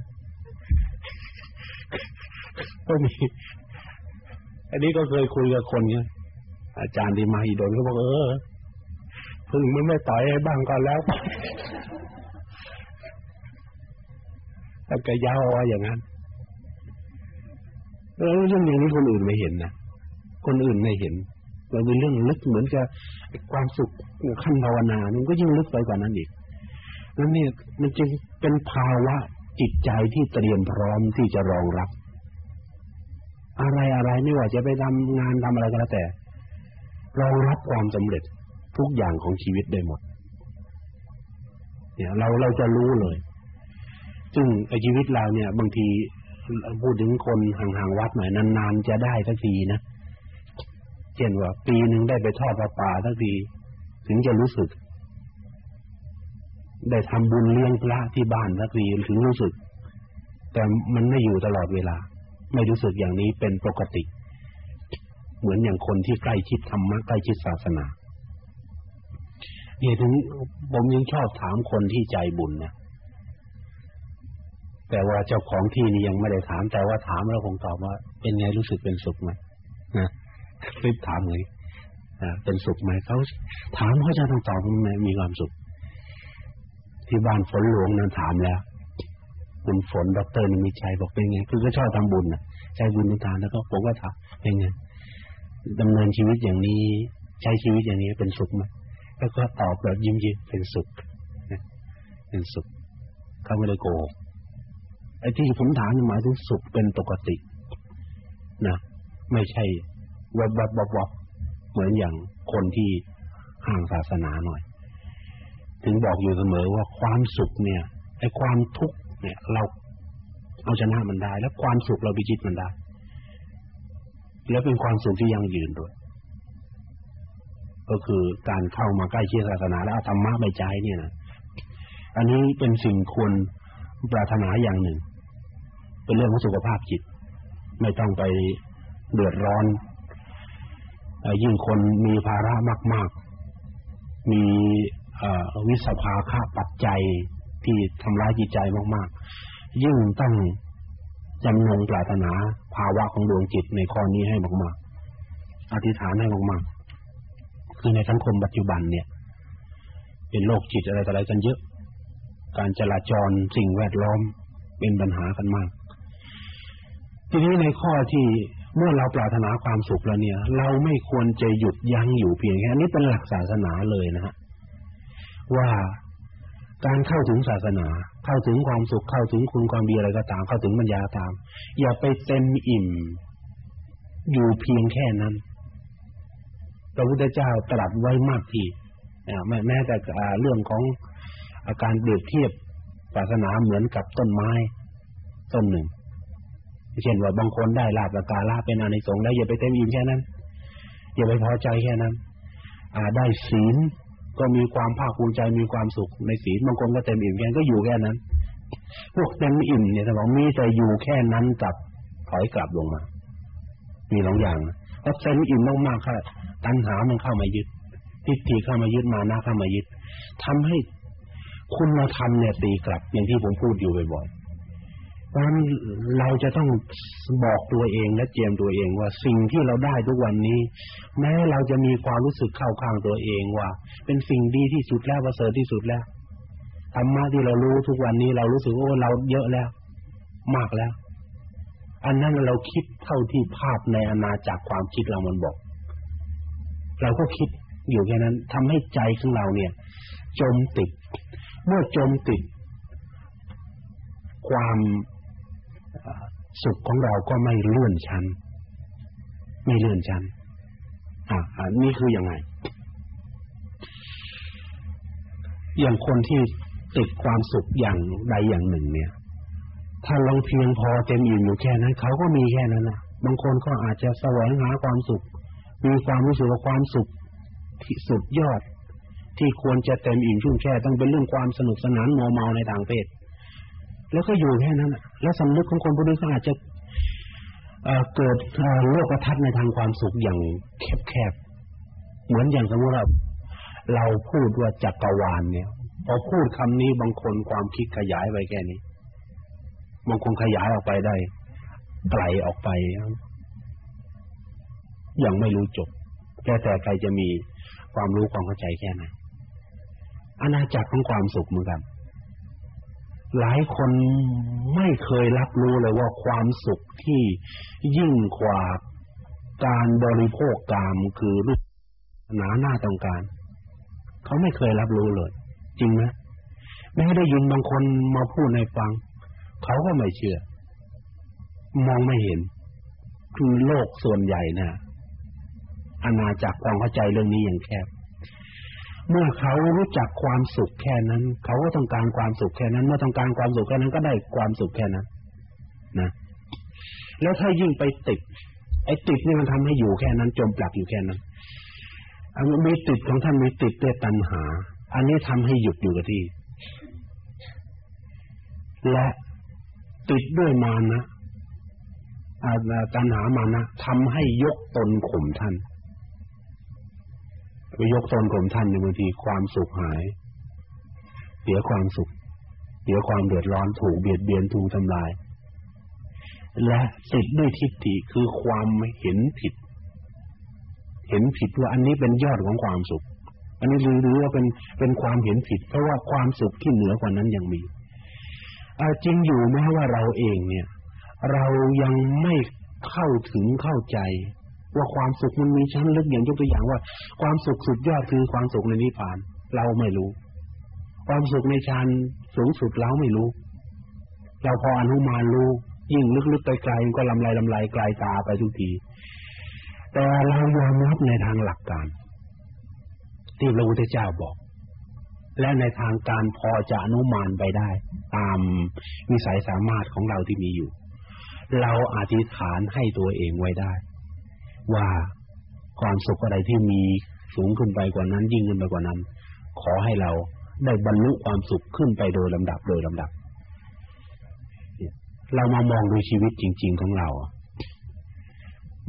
ก็มี อันนี้ก็เคยคุยกับคนเนี่ยอาจารย์ที่มาอีโดนเขาบอกเออพึ่งมันไม่ต่อยให้บ้างก็แล้ว ถ้าแกยาวอย่างนั้นแล้วเรื่องอย่างนี้คนอื่นไม่เห็นนะคนอื่นไม่เห็นมันเป็นเรื่องลึกเหมือนกับความสุขขั้นภาวนามันก็ยิ่งลึกไปกว่านั้นอีกแล้วเนี่ยมันจึงเป็นภาวะจิตใจที่เตรียมพร้อมที่จะรองรับ อะไรอะไรไม่ว่าจะไปทำงานทำอะไรก็แล้วแต่รองรับความสำเร็จทุกอย่างของชีวิตได้หมด เนี่ย เราเราจะรู้เลย ซึ่งชีวิตเราเนี่ย บางทีพูดถึงคนห่างๆวัดหน่อยนานๆจะได้สักทีนะเช่นว่า ปีหนึ่งได้ไปทอดปลาป่าสักทีถึงจะรู้สึก ได้ทำบุญเลี้ยงพระที่บ้านสักทีถึงรู้สึก แต่มันไม่อยู่ตลอดเวลา ไม่รู้สึกอย่างนี้เป็นปกติ เหมือนอย่างคนที่ใกล้ชิดธรรมะใกล้ชิดศาสนาเนี่ยถึงผมยังชอบถามคนที่ใจบุญนะ แต่ว่าเจ้าของที่นี่ยังไม่ได้ถาม แต่ว่าถามแล้วคงตอบว่า เป็นไงรู้สึกเป็นสุขไหมนะรีบถามเลยเป็นสุขไหมเขาถามเขาจะต้องตอบไหมมีความสุข ที่บ้านฝนหลวงนั้นถามแล้วคุณฝนดอกเตอร์นิมิชัยบอกเป็นไง คือก็ชอบทำบุญนะใช้บุญทานแล้วก็ผมก็ถามเป็นไงดำเนินชีวิตอย่างนี้ ใช้ชีวิตอย่างนี้เป็นสุขไหมแล้วก็ตอบแบบยิ้มยิ้มเป็นสุขเป็นสุขเขาไม่ได้โกหก อ้ที่ผมถามหมายถึงสุขเป็นปกตินะไม่ใช่วับวับวับวับเหมือนอย่างคนที่ห่างศาสนาหน่อย ถึงบอกอยู่เสมอว่าความสุขเนี่ยไอ้ความทุกข์เนี่ย เราเอาชนะมันได้ แล้วความสุขเราพิจิตมันได้ แล้วเป็นความสุขที่ยั่งยืนด้วย ก็คือการเข้ามาใกล้ชิดศาสนาแล้วธรรมะไปใจเนี่ยนะอันนี้เป็นสิ่งควรปรารถนาอย่างหนึ่ง เป็นเรื่องของสุขภาพจิต ไม่ต้องไปเดือดร้อน ยิ่งคนมีภาระมาก ๆ มีวิสภาค่าปัจจัยที่ทำร้ายจิตใจมาก ๆ ยิ่งต้องจำนงปรารถนาภาวะของดวงจิตในข้อนี้ให้มาก ๆ อธิษฐานให้มาก ๆ คือในสังคมปัจจุบันเนี่ย เป็นโรคจิตอะไรต่ออะไรกันเยอะ การจราจรสิ่งแวดล้อมเป็นปัญหากันมาก ทีนี้ในข้อที่เมื่อเราปรารถนาความสุขแล้วเนี่ย เราไม่ควรจะหยุดยั้งอยู่เพียงแค่นี้เป็นหลักศาสนาเลยนะฮะว่าการเข้าถึงศาสนา เข้าถึงความสุขเข้าถึงคุณความดีอะไรก็ตาม เข้าถึงปัญญาตาม อย่าไปเต็มอิ่ม อยู่เพียงแค่นั้นพระพุทธเจ้าตรัสไว้มากทีไม่แม้แต่เรื่องของอาการเปรียบเทียบศาสนาเหมือนกับต้นไม้ ต้นหนึ่ง เช่นว่าบางคนได้ลาบกาลาเป็นอานิสงส์ได้อย่าไปเต็มอิ่มแค่นั้น อย่าไปพอใจแค่นั้น อ่าได้ศีลก็มีความภาคภูมิใจมีความสุขในศีลบางคนก็เต็มอิ่มแค่ก็อยู่แค่นั้น พวกเต็มอิ่มเนี่ยถ้าบอกมีแต่อยู่แค่นั้นกับถอยกลับลงมา มีสองอย่างเพราะเต็มอิ่มมากๆค่ะตัณหามันเข้ามายึดทิฏฐิเข้ามายึดมานะเข้ามายึดทำให้คุณธรรมเนี่ยตีกลับอย่างที่ผมพูดอยู่บ่อยเพ ราะเราจะต้องบอกตัวเองและเจียมตัวเองว่าสิ่งที่เราได้ทุกวันนี้ แม้เราจะมีความรู้สึกเข้าข้างตัวเองว่า เป็นสิ่งดีที่สุดแล้วประเสริฐที่สุดแล้วธรรมะที่เรารู้ทุกวันนี้ เรารู้สึกโอ้เราเยอะแล้ว มากแล้ว อันนั้นเราคิดเท่าที่ภาพในอาณาจักรความคิดเรามันบอก เราก็คิดอยู่แค่นั้นทำให้ใจของเราเนี่ย จมติด เมื่อจมติด ความ สุขของเราก็ไม่เลื่อนชั้น ไม่เลื่อนชั้น อ่าอันนี้คืออยังไง อย่างคนที่ติดความสุขอย่างใดอย่างหนึ่ง เนี่ย ถ้าลองเพียงพอเต็มอิ่มอยู่แค่นั้นเขาก็มีแค่นั้นนะบางคนก็อาจจะแสวงหาความสุข มีความรู้สึกว่าความสุขที่สุดยอด ที่ควรจะเต็มอิ่มชุ่มแช่ต้องเป็นเรื่องความสนุกสนานโมเมาในทางเพศ แล้วก็อยู่แค่นั้นแล้วสำนึกของคนพวกนี้ก็อาจจะเกิดโลกทัศน์ในทางความสุขอย่างแคบๆเหมือนอย่างสมมติว่าเราพูดว่าจักรวาลเนี่ยพอพูดคำนี้บางคนความคิดขยายไปแค่นี้บางคนขยายออกไปได้ไกลออกไปยังไม่รู้จบแค่แต่ใครจะมีความรู้ความเข้าใจแค่ไหนอาณาจักรของความสุขเหมือนกัน หลายคนไม่เคยรับรู้เลยว่าความสุขที่ยิ่งกว่าการบริโภคกามคือรูปหนาหน้าต้องการ เขาไม่เคยรับรู้เลย จริงไหมแม้ได้ยินบางคนมาพูดในฟัง เขาก็ไม่เชื่อ มองไม่เห็น คือโลกส่วนใหญ่นะ่ะอาณาจักรความเข้าใจเรื่องนี้อย่างแคบ เมื่อเขารู้จักความสุขแค่นั้น เขาก็ต้องการความสุขแค่นั้น เมื่อต้องการความสุขแค่นั้นก็ได้ความสุขแค่นั้น นะ แล้วถ้ายิ่งไปติด ไอ้ติดนี่มันทำให้อยู่แค่นั้น จมปลักอยู่แค่นั้นมีติดของท่านมีติดด้วยตัณหา อันนี้ทำให้หยุดอยู่กับที่ และติดด้วยมานะตัณหามานะทำให้ยกตนข่มท่าน ไปยกตนข่มท่านในบางทีความสุขหาย เสียความสุข เสียความเดือดร้อนถูกเบียดเบียนถูกทำลาย และติดด้วยทิฏฐิคือความเห็นผิด เห็นผิดว่าอันนี้เป็นยอดของความสุข อันนี้หรือว่าเป็นเป็นความเห็นผิด เพราะว่าความสุขที่เหนือกว่านั้นยังมีจริงอยู่แม้ว่าเราเองเนี่ย เรายังไม่เข้าถึงเข้าใจ ว่าความสุขมันมีชั้นลึกอย่างยกตัวอย่างว่า ความสุขสุดยอดคือความสุขในนิพพาน เราไม่รู้ ความสุขในฌานสูงสุดเราไม่รู้ เราพออนุมานรู้ ยิ่งลึกๆไปไกลก็ลำไรลำไรไกลตาไปทุกทีแต่เรายอมรับในทางหลักการที่พระพุทธเจ้าบอก และในทางการพอจะอนุมานไปได้ ตามวิสัยสามารถของเราที่มีอยู่ เราอธิษฐานให้ตัวเองไว้ได้ ว่าความสุขอะไรที่มีสูงขึ้นไปกว่านั้น ยิ่งขึ้นไปกว่านั้น ขอให้เราได้บรรลุความสุขขึ้นไปโดยลำดับโดยลำดับเรามามองดูชีวิตจริง ๆของเรา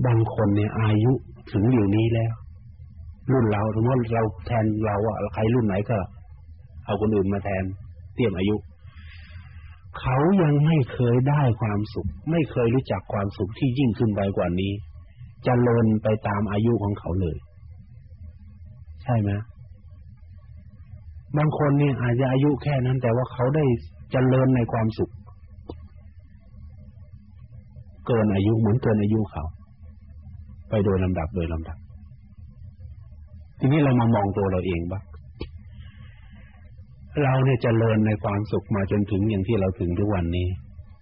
บางคนเนี่ยอายุถึงอยู่นี้แล้ว รุ่นเราสมมติเราแทนเราอะใครรุ่นไหนก็ เอาคนอื่นมาแทน เตี้ยมอายุ เขายังไม่เคยได้ความสุข ไม่เคยรู้จักความสุขที่ยิ่งขึ้นไปกว่านี้ เจริญไปตามอายุของเขาเลย ใช่ไหมบางคนเนี่ยอาจจะอายุแค่นั้น แต่ว่าเขาได้จเจริญในความสุข เกินอายุเหมือนเกินอายุเขา ไปโดยลำดับโดยลำดับ ทีนี้เรามามองตัวเราเองบ้างเราเนี่ยจเจริญในความสุขมาจนถึงอย่างที่เราถึงทุกวันนี้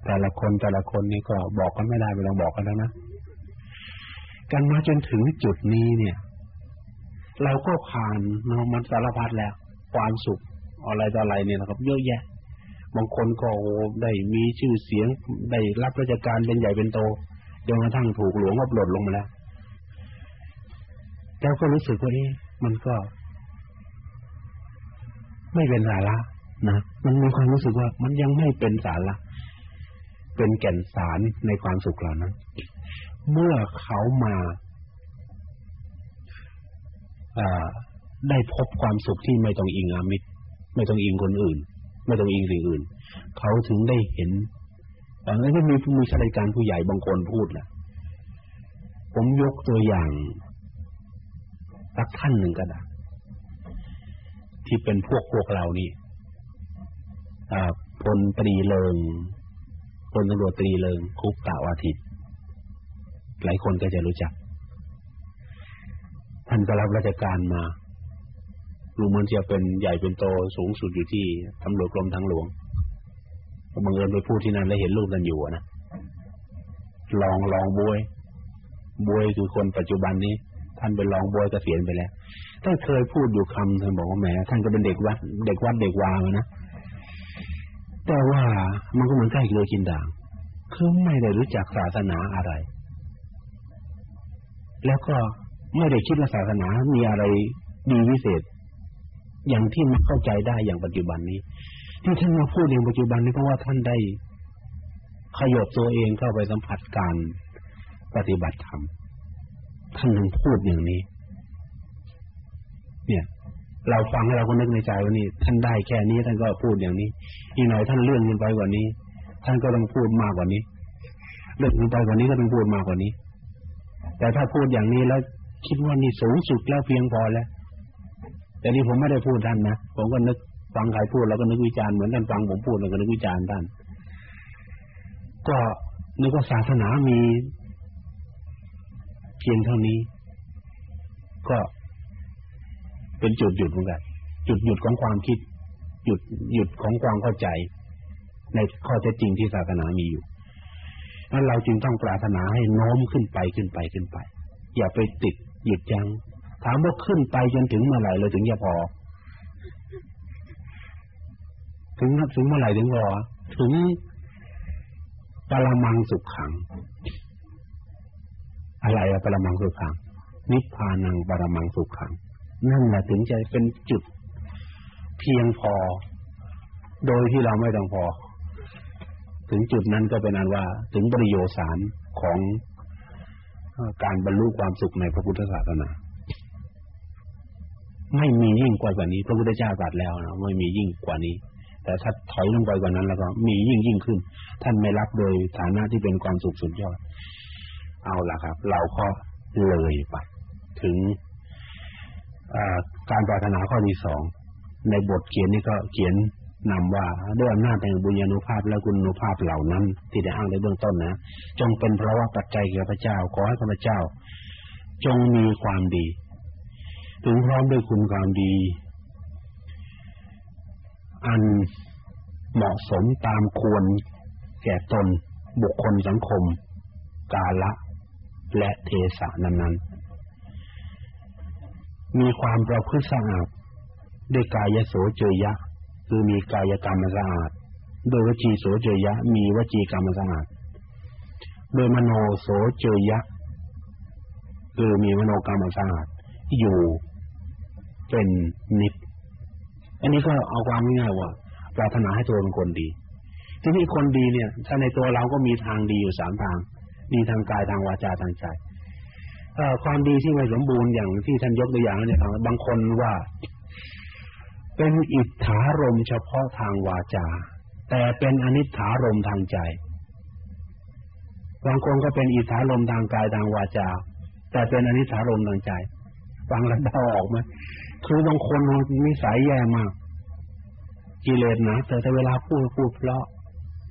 แต่ละคนแต่ละคนนี่ก็บอกกันไม่ได้ไม่ต้องบอกกันแล้วนะ กันมาจนถึงจุดนี้เนี่ย เราก็ผ่านเนาะมันสารพัดแล้ว ความสุขอะไรต่ออะไรเนี่ยนะครับ เยอะแยะบางคนก็ได้มีชื่อเสียงได้รับราชการเป็นใหญ่เป็นโตจนกระทั่งถูกหลวงอับลดลงมาแล้วแล้วก็รู้สึกว่าเอ๊ะมันก็ ไม่เป็นสาระนะมันมีความรู้สึกว่ามันยังไม่เป็นสาระเป็นแก่นสารในความสุขเหล่านั้น เมื่อเขามาได้พบความสุขที่ไม่ต้องอิงอามิตร ไม่ต้องอิงคนอื่น ไม่ต้องอิงสิ่งอื่น เขาถึงได้เห็นตอนนั้นก็มีมีข้าราชการผู้ใหญ่บางคนพูดแหละผมยกตัวอย่างสักท่านหนึ่งก็ได้ที่เป็นพวกพวกเรานี่พลตรีเลิงพลตำรวจตรีเลิงคุปตาวาทิต หลายคนก็จะรู้จัก ท่านก็รับราชการมาดูมันจะเป็นใหญ่เป็นโตสูงสุดอยู่ที่ตำรวจกรมทางหลวงบังเอิญไปพูดที่นั่นแล้วเห็นรูปกันอยู่นะลองลองบวย บวยคือคนปัจจุบันนี้ ท่านเป็นรองบวยเกษียณไปแล้วท่านเคยพูดอยู่คำท่านบอกว่าแหมท่านก็เป็นเด็กวัด เด็กวัดเด็กวานะแต่ว่ามันก็เหมือนใกล้เลยกินด่างคือไม่ได้รู้จักศาสนาอะไร แล้วก็ไม่ได้คิดว่าศาสนามีอะไรดีวิเศษ อย่างที่มาเข้าใจได้อย่างปัจจุบันนี้ ที่ท่านมาพูดในปัจจุบันนี้เพราะว่าท่านได้ขยบตัวเองเข้าไปสัมผัสการปฏิบัติธรรมท่านถึงพูดอย่างนี้ เนี่ย เราฟังเราก็นึกในใจว่านี่ท่านได้แค่นี้ท่านก็พูดอย่างนี้ อีกหน่อยท่านเลื่อนขึ้นไปกว่านี้ ท่านก็ต้องพูดมากกว่านี้เลื่อนขึ้นไปกว่านี้ก็ต้องพูดมากกว่านี้ แต่ถ้าพูดอย่างนี้แล้วคิดว่านี่สูงสุดแล้วเพียงพอแล้ว แต่นี่ผมไม่ได้พูดท่านนะผมก็นึกฟังใครพูดเราก็นึกวิจารณ์เหมือนท่านฟังผมพูดเราก็นึกวิจารณ์ท่านก็นึกว่าศาสนามีเพียงเท่านี้ ก็เป็นจุดหยุดเหมือนกันจุดหยุดของความคิด หยุดหยุดของความเข้าใจ ในข้อเท็จจริงที่ศาสนามีอยู่ นั้นเราจึงต้องปรารถนาให้โน้มขึ้นไปขึ้นไปขึ้นไป อย่าไปติดหยุดยัง้งถามว่าขึ้นไปจนถึงเมื่อไหร่เราถึงจะพอ ถึงถึงเมื่อไหร่ถึงพอถึงปรมังสุขขัง อะไรอะปรมังสุขขัง นิพพานังปรมังสุขขัง นั่นแหละถึงจะเป็นจุดเพียงพอ โดยที่เราไม่ต้องพอ ถึงจุดนั้นก็เป็นอันว่าถึงประโยชน์สารของการบรรลุความสุขในพระพุทธศาสนาไม่มียิ่งกว่านี้ พระพุทธเจ้าตรัสแล้วนะไม่มียิ่งกว่านี้ แต่ถ้าถอยลงไปกว่านั้น แล้วก็มียิ่งยิ่งขึ้น ท่านไม่รับโดยฐานะที่เป็นความสุขสุดยอด เอาล่ะครับ เราก็เลยไปถึงการปรารถนาข้อที่สองในบทเขียนนี้ก็เขียน นำว่าด้วยอำนาจแห่งบุญญาณุภาพและคุณุภาพเหล่านั้น ที่ได้อ้างในเบื้องต้นนะ จงเป็นเพราะว่าปัจจัยแก่พระเจ้า ขอให้ข้าพเจ้า จงมีความดี ถึงพร้อมด้วยคุณความดี อันเหมาะสมตามควรแก่ตนบุคคลสังคม กาละและเทศะนั้นๆมีความประพฤติสะอาดด้วยกายโสเจยะ คือมีกายกรรมสะอาด โดยวจีโสเจยะ มีวจีกรรมสะอาด โดยมโนโสเจยะ คือมีมโนกรรมสะอาดอยู่เป็นนิพอันนี้ก็เอาความง่ายว่าปรารถนาให้ตัวเป็นคนดี ที่นี่คนดีเนี่ย ถ้าในตัวเราก็มีทางดีอยู่สามทาง ดีทางกายทางวาจาทางใจความดีที่ไม่สมบูรณ์อย่างที่ท่านยกตัวอย่างเนี่ยบางคนว่า เป็นอิทธารมเฉพาะทางวาจา แต่เป็นอนิถารมทางใจบางคนก็เป็นอิทธารมทางกายทางวาจา แต่เป็นอนิถารมทางใจฟังแล้วเดาออกไหมคือบางคนนิสัยแย่มาก กิเลสนะแต่เวลาพูดพูดเพราะ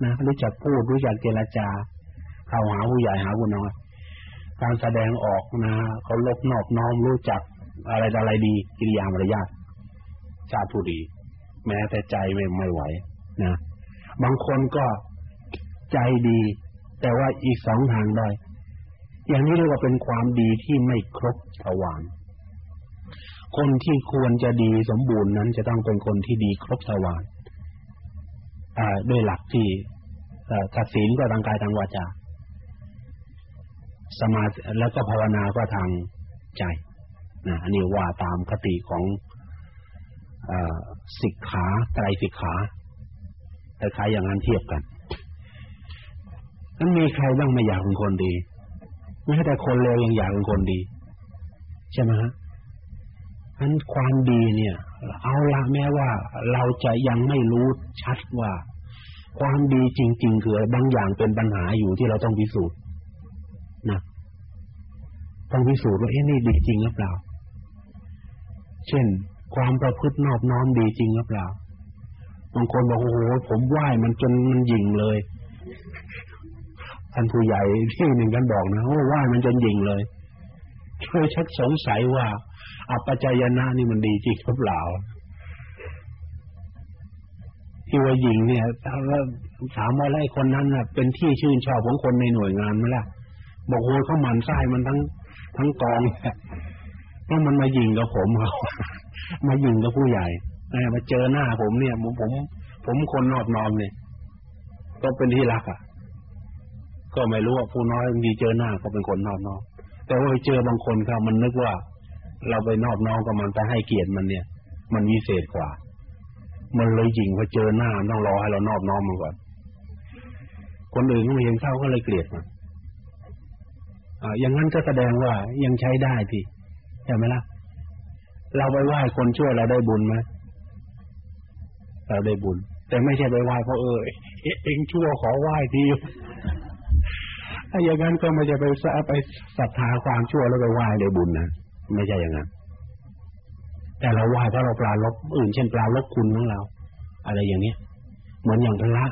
นะรู้จักพูดรู้จักเจรจาเข้าหาผู้ใหญ่หาผู้น้อยการแสดงออกนะเขาลบนอบน้อมรู้จักอะไรอะไรดี กิริยามารยาท ชาติผู้ดี แม้แต่ใจไม่ไม่ไหวนะบางคนก็ใจดี แต่ว่าอีกสองทางได้ อย่างนี้เรียกว่าเป็นความดีที่ไม่ครบทวารคนที่ควรจะดีสมบูรณ์นั้น จะต้องเป็นคนที่ดีครบทวารด้วยหลักที่ทักศีลก็ทางกายทางวาจาสมาแล้วก็ภาวนาก็ทางใจนะอันนี้ว่าตามคติของ สิกขาไตรสิกขาคล้ายๆอย่างนั้นเทียบกันนั้นมีใครบ้างไม่อยากเป็นคนดีแม้แต่คนเลวยังอยากเป็นคนดี ใช่ไหมฮะนั้นความดีเนี่ย เอาละแม้ว่าเราจะยังไม่รู้ชัดว่า ความดีจริง ๆ คือบางอย่างเป็นปัญหาอยู่ที่เราต้องพิสูจน์นะต้องพิสูจน์ว่าเอ๊ะนี่ดีจริงหรือเปล่า เช่น ความประพฤตินอบน้อมดีจริงหรือเปล่าบางคนบอกโอ้โหผมไหว้มันจนมันยิงเลยท่านผู้ใหญ่ที่หนึ่งกันบอกนะว่าไหว้มันจนยิงเลยช่วยชักสงสัยว่าอัปจายนะนี่มันดีจริงหรือเปล่าที่ว่ายิงเนี่ยถ้าถามว่าไอ้คนนั้นน่ะ เป็นที่ชื่นชอบของคนในหน่วยงานไหมล่ะบอกโอ้เขาหมันไส้มันทั้งทั้งกองเพราะมันมายิงกับผมเขา มายิงกับผู้ใหญ่มาเจอหน้าผมเนี่ยผมผม ผมคนนอบน้อมเนี่ยก็เป็นที่รักอะ ก็ไม่รู้ว่าผู้น้อยบางทีเจอหน้าก็เป็นคนนอบน้อมแต่ว่าไปเจอบางคนเขามันนึกว่า เราไปนอบน้อมกับมันแต่ให้เกียรติมันเนี่ย มันวิเศษกว่า มันเลยยิงพอเจอหน้าต้องรอให้เรานอบน้อมมันก่อนคนอื่นก็ไม่เห็นเข้าก็เลยเกลียดมันอ่าอย่างนั้นก็แสดงว่ายังใช้ได้พี่ใช่ไหมล่ะ เราไปไหว้คนช่วยเราได้บุญไหมเราได้บุญ แต่ไม่ใช่ไปไหว้เพราะเออเองชั่วขอไหว้ทีถ้าอย่างนั้นก็ไม่จะไปไปศรัทธาความชั่วแล้วไปไหว้ได้บุญนะไม่ใช่อย่างนั้นแต่เราไหว้เพราะเราปลาลบอื่นเช่นปลาลบคุณของเรา อะไรอย่างเนี้ยเหมือนอย่างพระ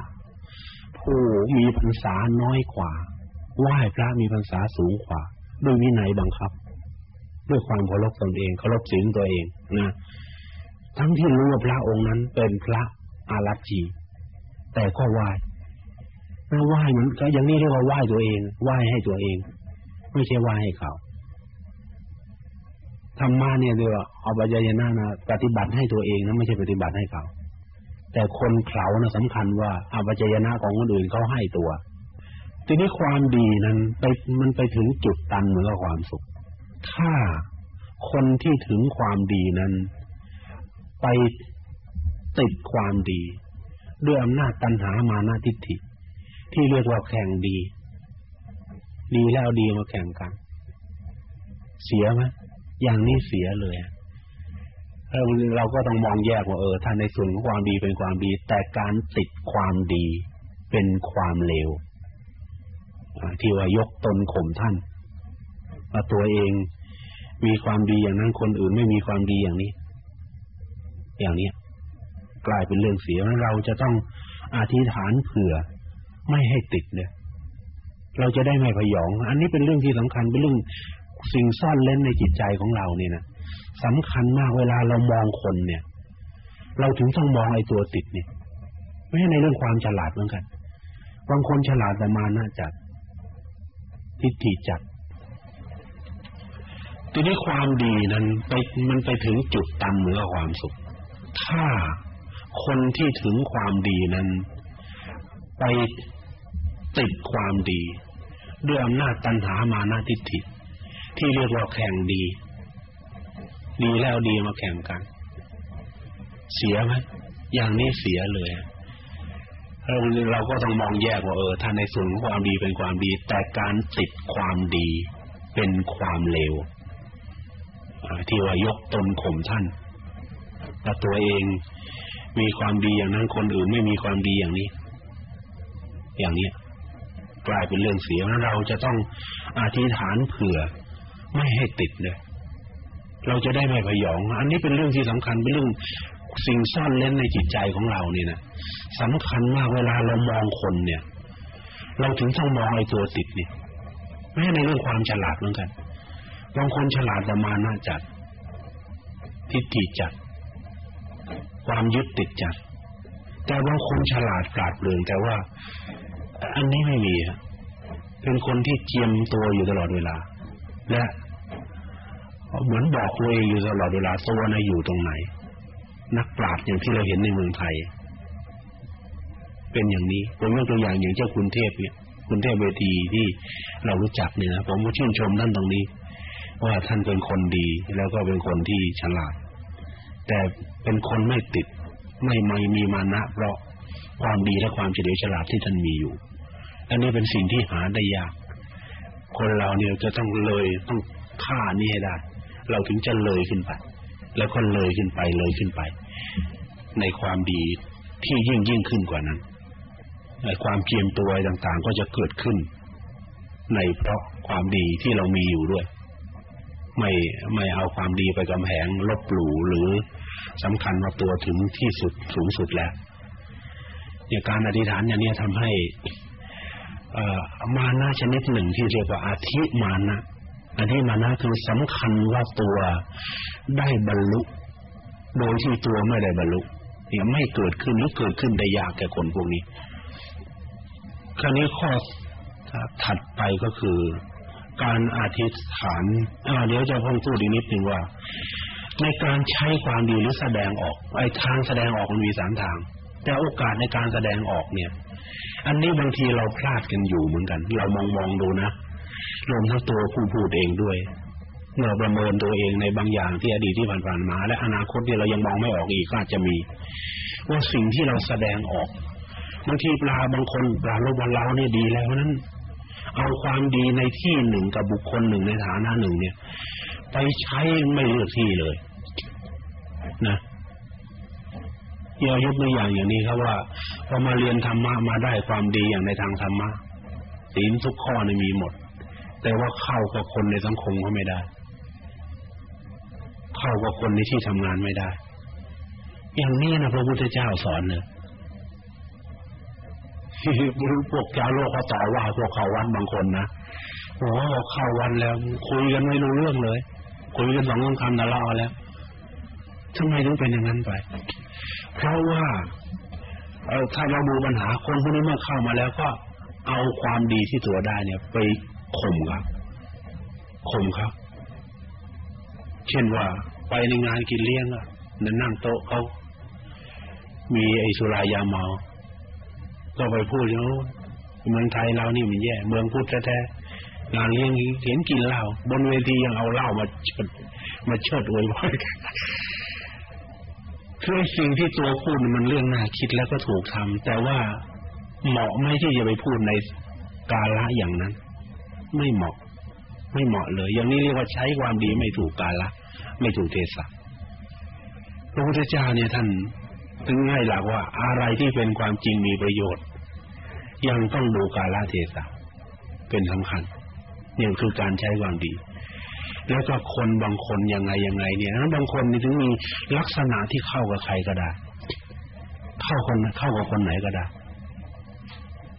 ผู้มีพรรษาน้อยกว่าไหว้พระมีพรรษาสูงกว่าด้วยวินัยบังคับ ด้วยความเคารพตนเองเคารพศีลตัวเองนะทั้งที่รู้ว่าพระองค์นั้นเป็นพระอารัจีแต่ก็ไหว้ถ้าไหว้มันก็อย่างนี้เรียกว่าไหว้ตัวเองไหว้ให้ตัวเอง ไม่ใช่ไหว้ให้เขาธรรมะเนี่ยเรียกว่าเอาปัญญานานะปฏิบัติให้ตัวเองนะไม่ใช่ปฏิบัติให้เขาแต่คนเขานะสำคัญว่าอาปัจญนะของคนอื่นเขาให้ตัว ทีนี้ความดีนั้นไปมันไปถึงจุดตันเหมือนกับความสุข ถ้าคนที่ถึงความดีนั้น ไปติดความดี ด้วยอำนาจตัณหามานาทิฏฐิ ที่เรียกว่าแข่งดี ดีแล้วดีมาแข่งกัน เสียไหมอย่างนี้เสียเลยเราก็ต้องมองแยกว่าเออถ้าในส่วนของความดีเป็นความดี แต่การติดความดีเป็นความเลวที่ว่ายกตนข่มท่าน ว่าตัวเอง มีความดีอย่างนั้นคนอื่นไม่มีความดีอย่างนี้ อย่างนี้กลายเป็นเรื่องเสียเราจะต้องอธิษฐานเผื่อ ไม่ให้ติดเนี่ยเราจะได้ไม่พยอง อันนี้เป็นเรื่องที่สำคัญเป็นเรื่องสิ่งซ่อนเล้นในจิตใจของเราเนี่ยนะสำคัญมากเวลาเรามองคนเนี่ย เราถึงต้องมองไอ้ตัวติดเนี่ยไม่ใช่ในเรื่องความฉลาดเหมือนกัน บางคนฉลาดแต่มาน่าจัดทิฏฐิจัด ทีนี้ความดีนั้นไปมันไปถึงจุดต่ำเหมือนความสุข ถ้าคนที่ถึงความดีนั้น ไปติดความดี ด้วยอำนาจตัณหามานาทิฏฐิ ที่เรียกว่าแข่งดี ดีแล้วดีมาแข่งกัน เสียไหมอย่างนี้เสียเลยเราเราก็ต้องมองแยกว่าเออถ้าในส่วนของความดีเป็นความดี แต่การติดความดีเป็นความเลว ที่ว่ายกตนข่มท่านแต่ตัวเองมีความดีอย่างนั้นคนอื่นไม่มีความดีอย่างนี้ อย่างนี้กลายเป็นเรื่องเสียแล้วเราจะต้องอธิษฐานเผื่อ ไม่ให้ติดเลยเราจะได้ไม่พยอง อันนี้เป็นเรื่องที่สำคัญเป็นเรื่องสิ่งซ่อนเล้นในจิตใจของเราเนี่ยนะสำคัญมากเวลาเรามองคนเนี่ย เราถึงต้องมองไอ้ตัวติดนี่แม้ในเรื่องความฉลาดเหมือนกัน บางคนฉลาดประมาณน่าจัด ทิฏฐิจัด ความยึดติดจัด แต่บางคนฉลาดปราดเปรื่องแต่ว่า อันนี้ไม่มีเป็นคนที่เจียมตัวอยู่ตลอดเวลา และเหมือนบอกตัวเองอยู่ตลอดเวลาตัวนะอยู่ตรงไหน นักปราชญ์อย่างที่เราเห็นในเมืองไทย เป็นอย่างนี้ผมยกตัวอย่างอย่างเจ้าคุณเทพเนี่ยคุณเทพเวทีที่เรารู้จักเนี่ยนะผมก็ชื่นชมท่านตรงนี้ ว่าท่านเป็นคนดีแล้วก็เป็นคนที่ฉลาด แต่เป็นคนไม่ติด ไม่ไม่มีมานะ เพราะความดีและความเฉลียวฉลาดที่ท่านมีอยู่ อันนี้เป็นสิ่งที่หาได้ยาก คนเราเนี่ยจะต้องเลยต้องฆ่านี่ให้ได้ เราถึงจะเลยขึ้นไป แล้วก็เลยขึ้นไปเลยขึ้นไป ในความดีที่ยิ่งยิ่งขึ้นกว่านั้นในความเพียรตัวต่างๆ ก็จะเกิดขึ้น ในเพราะความดีที่เรามีอยู่ด้วย ไม่ไม่เอาความดีไปกำแหงลบหลู่หรือสำคัญว่าตัวถึงที่สุดสูงสุดแล้วเนี่ยการอธิษฐานอย่างนี้ทำให้มานะชนิดหนึ่งที่เรียกว่าอาธิมานะอันที่มานะคือสำคัญว่าตัวได้บรรลุ โดยที่ตัวไม่ได้บรรลุเนี่ยไม่เกิดขึ้นหรือเกิดขึ้นได้ยากแก่คนพวกนี้ คราวนี้ข้อถัดไปก็คือ การอธิษฐานอ่าเดี๋ยวจะพ้องพูดอีกนิดนึงว่า ในการใช้ความดีหรือแสดงออกไอ้ทางแสดงออกมันมีสามทาง แต่โอกาสในการแสดงออกเนี่ย อันนี้บางทีเราพลาดกันอยู่เหมือนกัน เรามองมองดูนะรวมทั้งตัวผู้พูดเองด้วยเมื่อประเมินตัวเองในบางอย่างที่อดีตที่ผ่านๆมา และอนาคตที่เรายังมองไม่ออกอีกก็อาจจะมี ว่าสิ่งที่เราแสดงออกบางทีปลาบางคนปลาโลบเราเนี่ยดีแล้วนั้น เอาความดีในที่หนึ่งกับบุคคลหนึ่งในฐานะหนึ่งเนี่ย ไปใช้ไม่เลือกที่เลย นะยอยกตัวอย่างอย่างนี้ครับว่าพอมาเรียนธรรมะมาได้ความดีอย่างในทางธรรมะศีลทุกข้อนี่มีหมด แต่ว่าเข้ากับคนในสังคมก็ไม่ได้ เข้ากับคนในที่ทำงานไม่ได้ อย่างนี้นะพระพุทธเจ้าสอนเนี่ ยพวกชาวโลกเขาต่อว่าพวกเขาวันบางคนนะโอ้เข้าวันแล้ว คุยกันไม่รู้เรื่องเลย คุยกันสองคำทะเลาแล้วทำไมถึงเป็นอย่างนั้นไป เพราะว่าเออถ้าเราดูปัญหาคนพวกนี้เมื่อเข้ามาแล้วก็เอาความดีที่ตัวได้เนี่ย ไปข่มครับข่มครับ เช่นว่า ไปในงานกินเลี้ยงอะนั่งโต๊ะเขามีไอสุรายาเมา ก็ไปพูดว่าเมืองไทยเรานี่มันแย่ เมืองพุทธแท้ๆงานเลี้ยงเห็นกินเหล้าบนเวทียังเอาเหล้ามาเชิดมาเชิดอวยพรคือสิ่งที่ตัวพูดมันเรื่องน่าคิดแล้วก็ถูกทำแต่ว่าเหมาะไหมที่จะไปพูดในกาละอย่างนั้น ไม่เหมาะ ไม่เหมาะเลย อย่างนี้เรียกว่าใช้ความดีไม่ถูกกาละ ไม่ถูกเทศะพระพุทธเจ้าเนี่ยท่าน ถึงให้หลักว่าอะไรที่เป็นความจริงมีประโยชน์ ยังต้องดูกาลเทศะเป็นสำคัญเนี่ยคือการใช้ความดี แล้วก็คนบางคนยังไงยังไง เนี่ยบางคนนี่ถึงมีลักษณะที่เข้ากับใครก็ได้ เข้าคนเข้ากับคนไหนก็ได้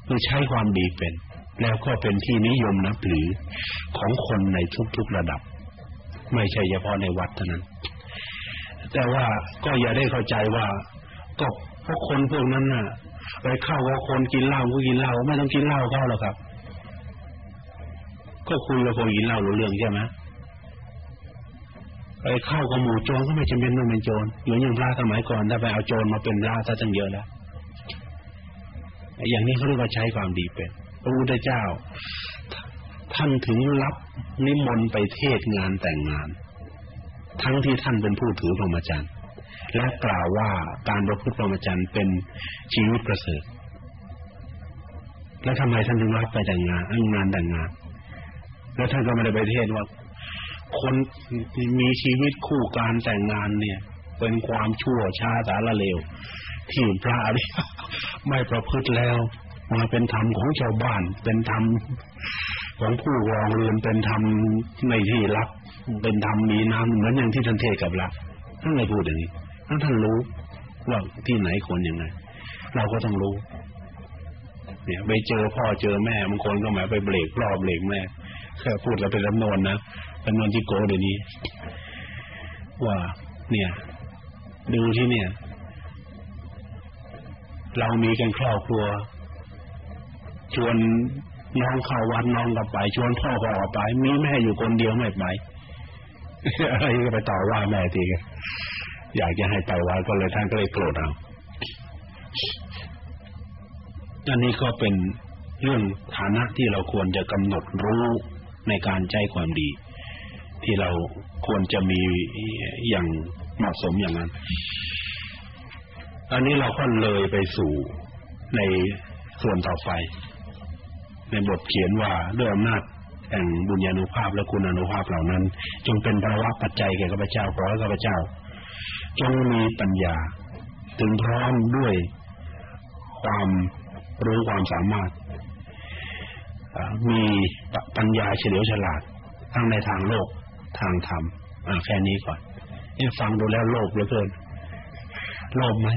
คือใช้ความดีเป็น แล้วก็เป็นที่นิยมนับถือของคนในทุกๆระดับ ไม่ใช่เฉพาะในวัดเท่านั้น แต่ว่าก็อย่าได้เข้าใจว่า ก็เพราะคนพวกนั้นน่ะ ไปเข้ากับคนกินเหล้าก็กินเหล้าไม่ต้องกินเหล้าเข้าหรอกครับ ก็คุยกับคนกินเหล้ารู้เรื่องใช่ไหมไปเข้ากับหมู่โจรก็ไม่จำเป็นต้องเป็นโจรอยู่อย่างพระสมัยก่อนถ้าไปเอาโจรมาเป็นพระซะตั้งเยอะแล้วอย่างนี้เขาเรียกว่าใช้ความดีเป็นพระพุทธเจ้า ท่านถึงรับนิมนต์ไปเทศงานแต่งงาน ทั้งที่ท่านเป็นผู้ถือพรหมจรรย์ และกล่าวว่าการประพฤติพรหมจรรย์เป็นชีวิตประเสริฐแล้วทำไมท่านถึงรับไปแต่งงานงานแต่งงาน แล้วท่านก็ไม่ได้ไปเทศว่า คนมีชีวิตคู่การแต่งงานเนี่ย เป็นความชั่วช้าสารเลวที่พระอริยไม่ประพฤติแล้วมาเป็นธรรมของชาวบ้าน เป็นธรรมของผู้รองเรือนเป็นธรรมในที่รับ เป็นธรรมมีน้ำเหมือนอย่างที่ท่านเทศกับเราท่านไม่พูดอย่างนี้ ถ้าท่านรู้ว่าที่ไหนคนยังไง เราก็ต้องรู้ เนี่ย ไปเจอพ่อเจอแม่บางคนก็หมายไปเบรกรอบเบรกแม่แค่พูดแล้วเป็นจำนวนนะจำนวนที่โกเดี๋ยวนี้ ว่า เนี่ย ดูที่เนี่ย เรามีกันครอบครัว ชวนน้องเข้าวัดน้องกับไป ชวนพ่อพ่อไป มีแม่อยู่คนเดียวไม่ไปอะไรก็ไปต่อว่าแม่ทีกัน อยากจะให้ไปวัดก็เลยท่านก็เลยโกรธเอาอันนี้ก็เป็นเรื่องฐานะที่เราควรจะกำหนดรู้ในการใช้ความดี ที่เราควรจะมีอย่างเหมาะสมอย่างนั้น อันนี้เราก็เลยไปสู่ในส่วนต่อไป ในบทเขียนว่าด้วยอำนาจแห่งบุญญาณุภาพและคุณานุภาพเหล่านั้น จงเป็นภาวะปัจจัยแก่ข้าพเจ้าขอให้ข้าพเจ้า จงมีปัญญาถึงพร้อมด้วยความรู้ความสามารถมีปัญญาเฉลียวฉลาดทั้งในทางโลกทางธรรมแค่นี้ก่อนนี่ฟังดูแล้วโลภเหลือเกินโลภไหม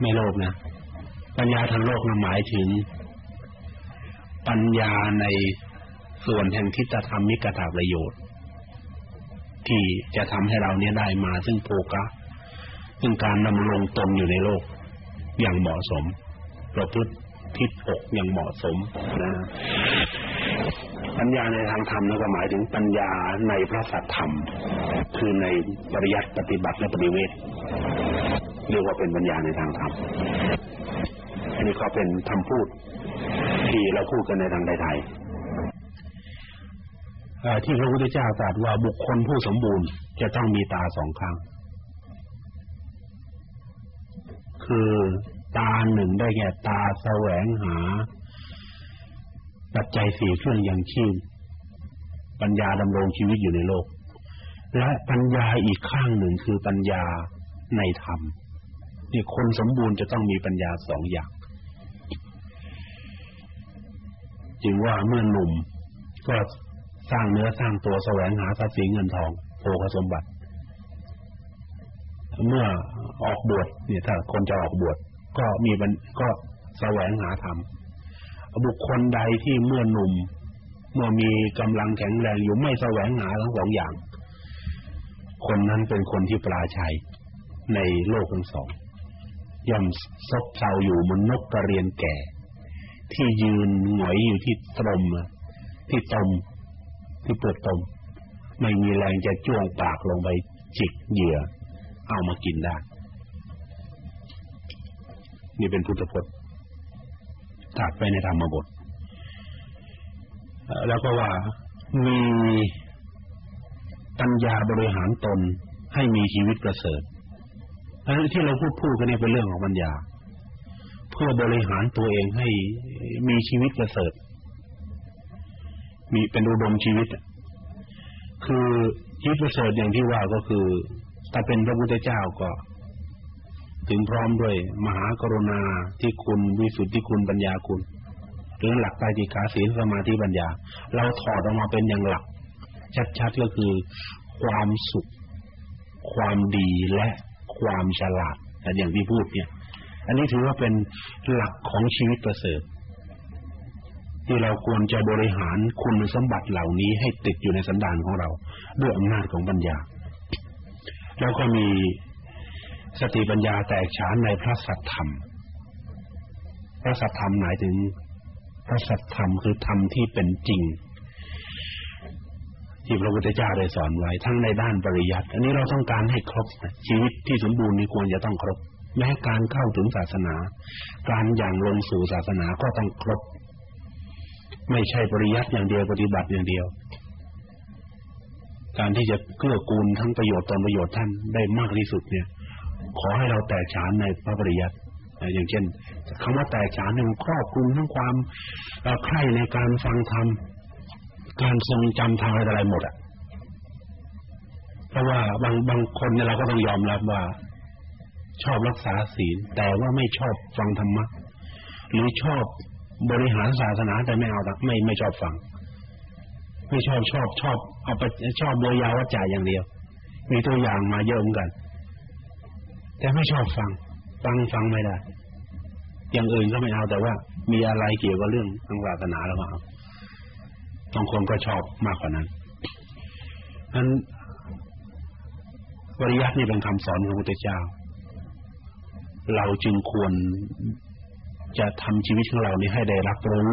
ไม่โลภนะปัญญาทางโลกหมายถึง ปัญญาในส่วนแห่งทิฏฐธรรมมิกถาประโยชน์ ที่จะทำให้เราเนี่ยได้มาซึ่งโภกะซึ่งการดำรงตนอยู่ในโลกอย่างเหมาะสมประพฤติทิศอกอย่างเหมาะสมนะปัญญาในทางธรรมนั่นก็หมายถึงปัญญาในพระสัทธรรม คือในปริยัติปฏิบัติและปฏิเวทเรียกว่าเป็นปัญญาในทางธรรมอันนี้ก็เป็นคำพูดที่เราพูดกันในทางไทย ที่พระพุทธเจ้าตรัสว่าบุคคลผู้สมบูรณ์ จะต้องมีตาสองข้าง คือตาหนึ่งได้แก่ตาแสวงหา ปัจจัยสี่เครื่องยังชีพปัญญาดำรงชีวิตอยู่ในโลก และปัญญาอีกข้างหนึ่งคือปัญญาในธรรมนี่คนสมบูรณ์จะต้องมีปัญญาสองอย่างจึงว่าเมื่อหนุ่มก็ สร้างเนื้อสร้างตัวแสวงหาทรัพย์สินเงินทองโภคสมบัติ เมื่อออกบวชเนี่ยถ้าคนจะออกบวชก็มีบันก็แสวงหาธรรมบุคคลใดที่เมื่อหนุ่ม เมื่อมีกำลังแข็งแรงอยู่ไม่แสวงหาทั้งสองอย่าง คนนั้นเป็นคนที่ปราชัยในโลกทั้งสองย่อมซบเซาอยู่เหมือนนกกระเรียนแก่ ที่ยืนหงอยอยู่ที่ตรมที่ตม ที่เปิดตม ไม่มีแรงจะจ้วงปากลงไปจิกเหยื่อ เอามากินได้ นี่เป็นพุทธพจน์ตัดไปในธรรมบท แล้วก็ว่ามีปัญญาบริหารตนให้มีชีวิตประเสริฐอันนี้ที่เราพูดพูดกันนี่เป็นเรื่องของปัญญา เพื่อบริหารตัวเองให้มีชีวิตประเสริฐ มีเป็นอุดมชีวิต คือชีวิตประเสริฐอย่างที่ว่าก็คือถ้าเป็นพระพุทธเจ้าก็ ถึงพร้อมด้วย มหากรุณาที่คุณวิสุทธิคุณปัญญาคุณหรือหลักไตรติกาศีลสมาธิปัญญา เราถอดออกมาเป็นอย่างหลัก ชัดๆก็คือ ความสุข ความดีและความฉลาดแต่อย่างที่พูดเนี่ย อันนี้ถือว่าเป็นหลักของชีวิตประเสริฐ ที่เราควรจะบริหารคุณสมบัติเหล่านี้ให้ติดอยู่ในสันดานของเรา ด้วยอำนาจของปัญญา แล้วก็มีสติปัญญาแตกฉานในพระสัทธรรม พระสัทธรรมหมายถึง พระสัทธรรมคือธรรมที่เป็นจริง ที่พระพุทธเจ้าได้สอนไว้ทั้งในด้านปริยัติ อันนี้เราต้องการให้ครบชีวิตที่สมบูรณ์นี้ควรจะต้องครบแม้การเข้าถึงศาสนา การอย่างลงสู่ศาสนาก็ต้องครบ ไม่ใช่ปริยัติอย่างเดียวปฏิบัติอย่างเดียว การที่จะเกื้อกูลทั้งประโยชน์ตนประโยชน์ท่านได้มากที่สุดเนี่ย ขอให้เราแตกฉานในพระปริยัติอย่างเช่นคำว่าแตกฉานเนี่ยครอบคลุมทั้งความใคร่ในการฟังธรรมการทรงจำทางอะไรหมดอะเพราะว่าบางบางคนเนี่ยเราก็ต้องยอมรับว่า ชอบรักษาศีลแต่ว่าไม่ชอบฟังธรรมะหรือชอบ บริหารศาสนาแต่ไม่เอาไม่ไม่ชอบฟัง ไม่ชอบชอบชอบเอาไปชอบโดยยาวัจจาอย่างเดียว มีตัวอย่างมาเยอะเหมือนกัน แต่ไม่ชอบฟัง ฟังฟังไม่ได้อย่างอื่นก็ไม่เอาแต่ว่า มีอะไรเกี่ยวกับเรื่องทางศาสนาแล้วก็เอาบางคนก็ชอบมากกว่านั้นนั้นปริยัตินี่เป็นคำสอนของพระพุทธเจ้า เราจึงควร จะทำชีวิตของเรานี้ให้ได้รับรู้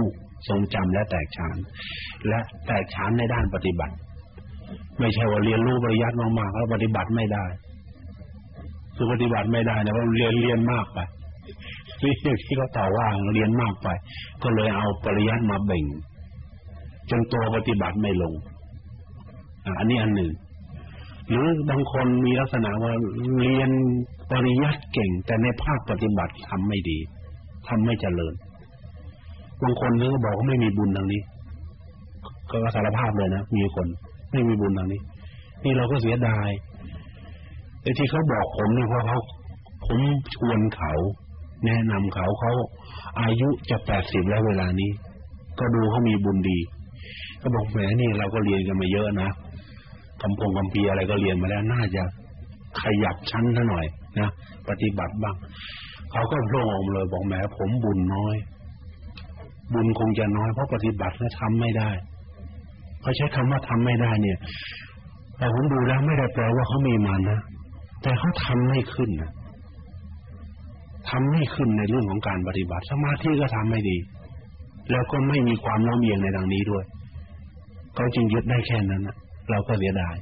ทรงจำและแตกฉาน และแตกฉานในด้านปฏิบัติ ไม่ใช่ว่าเรียนรู้ปริยัติมากๆแล้วปฏิบัติไม่ได้คือปฏิบัติไม่ได้นะเพราะเรียนเรียนมากไปที่ที่เขาต่อว่าเรียนมากไป ก็เลยเอาปริยัติมาเบ่ง จนตัวปฏิบัติไม่ลงอันนี้อันหนึ่ง หรือบางคนมีลักษณะว่าเรียนปริยัติเก่ง แต่ในภาคปฏิบัติทำไม่ดี ทำไม่เจริญบางคนนึกบอกว่าไม่มีบุญทางนี้ ก็สารภาพเลยนะมีคนไม่มีบุญทางนี้ นี่เราก็เสียดายแต่ที่เขาบอกผมเนี่ยเพราะเขาผมชวนเขา แนะนำเขาเขาอายุจะแปดสิบแล้วเวลานี้ ก็ดูเขามีบุญดี ก็บอกแหมนี่เราก็เรียนกันมาเยอะนะคำพงคำพีอะไรก็เรียนมาแล้วน่าจะขยับชั้นซะหน่อยนะปฏิบัติบ้าง เขาก็โล่งอมเลยบอกแหมผมบุญน้อย บุญคงจะน้อยเพราะปฏิบัติแล้วทำไม่ได้เขาใช้คำว่าทำไม่ได้เนี่ย แต่ผมดูแล้วไม่ได้แปลว่าเขามีมันนะแต่เขาทำไม่ขึ้นนะทำไม่ขึ้นในเรื่องของการปฏิบัติ สมาธิก็ทำไม่ดี แล้วก็ไม่มีความโน้มเอียงในดังนี้ด้วยเขาจึงยึดได้แค่นั้นเราก็เสียดาย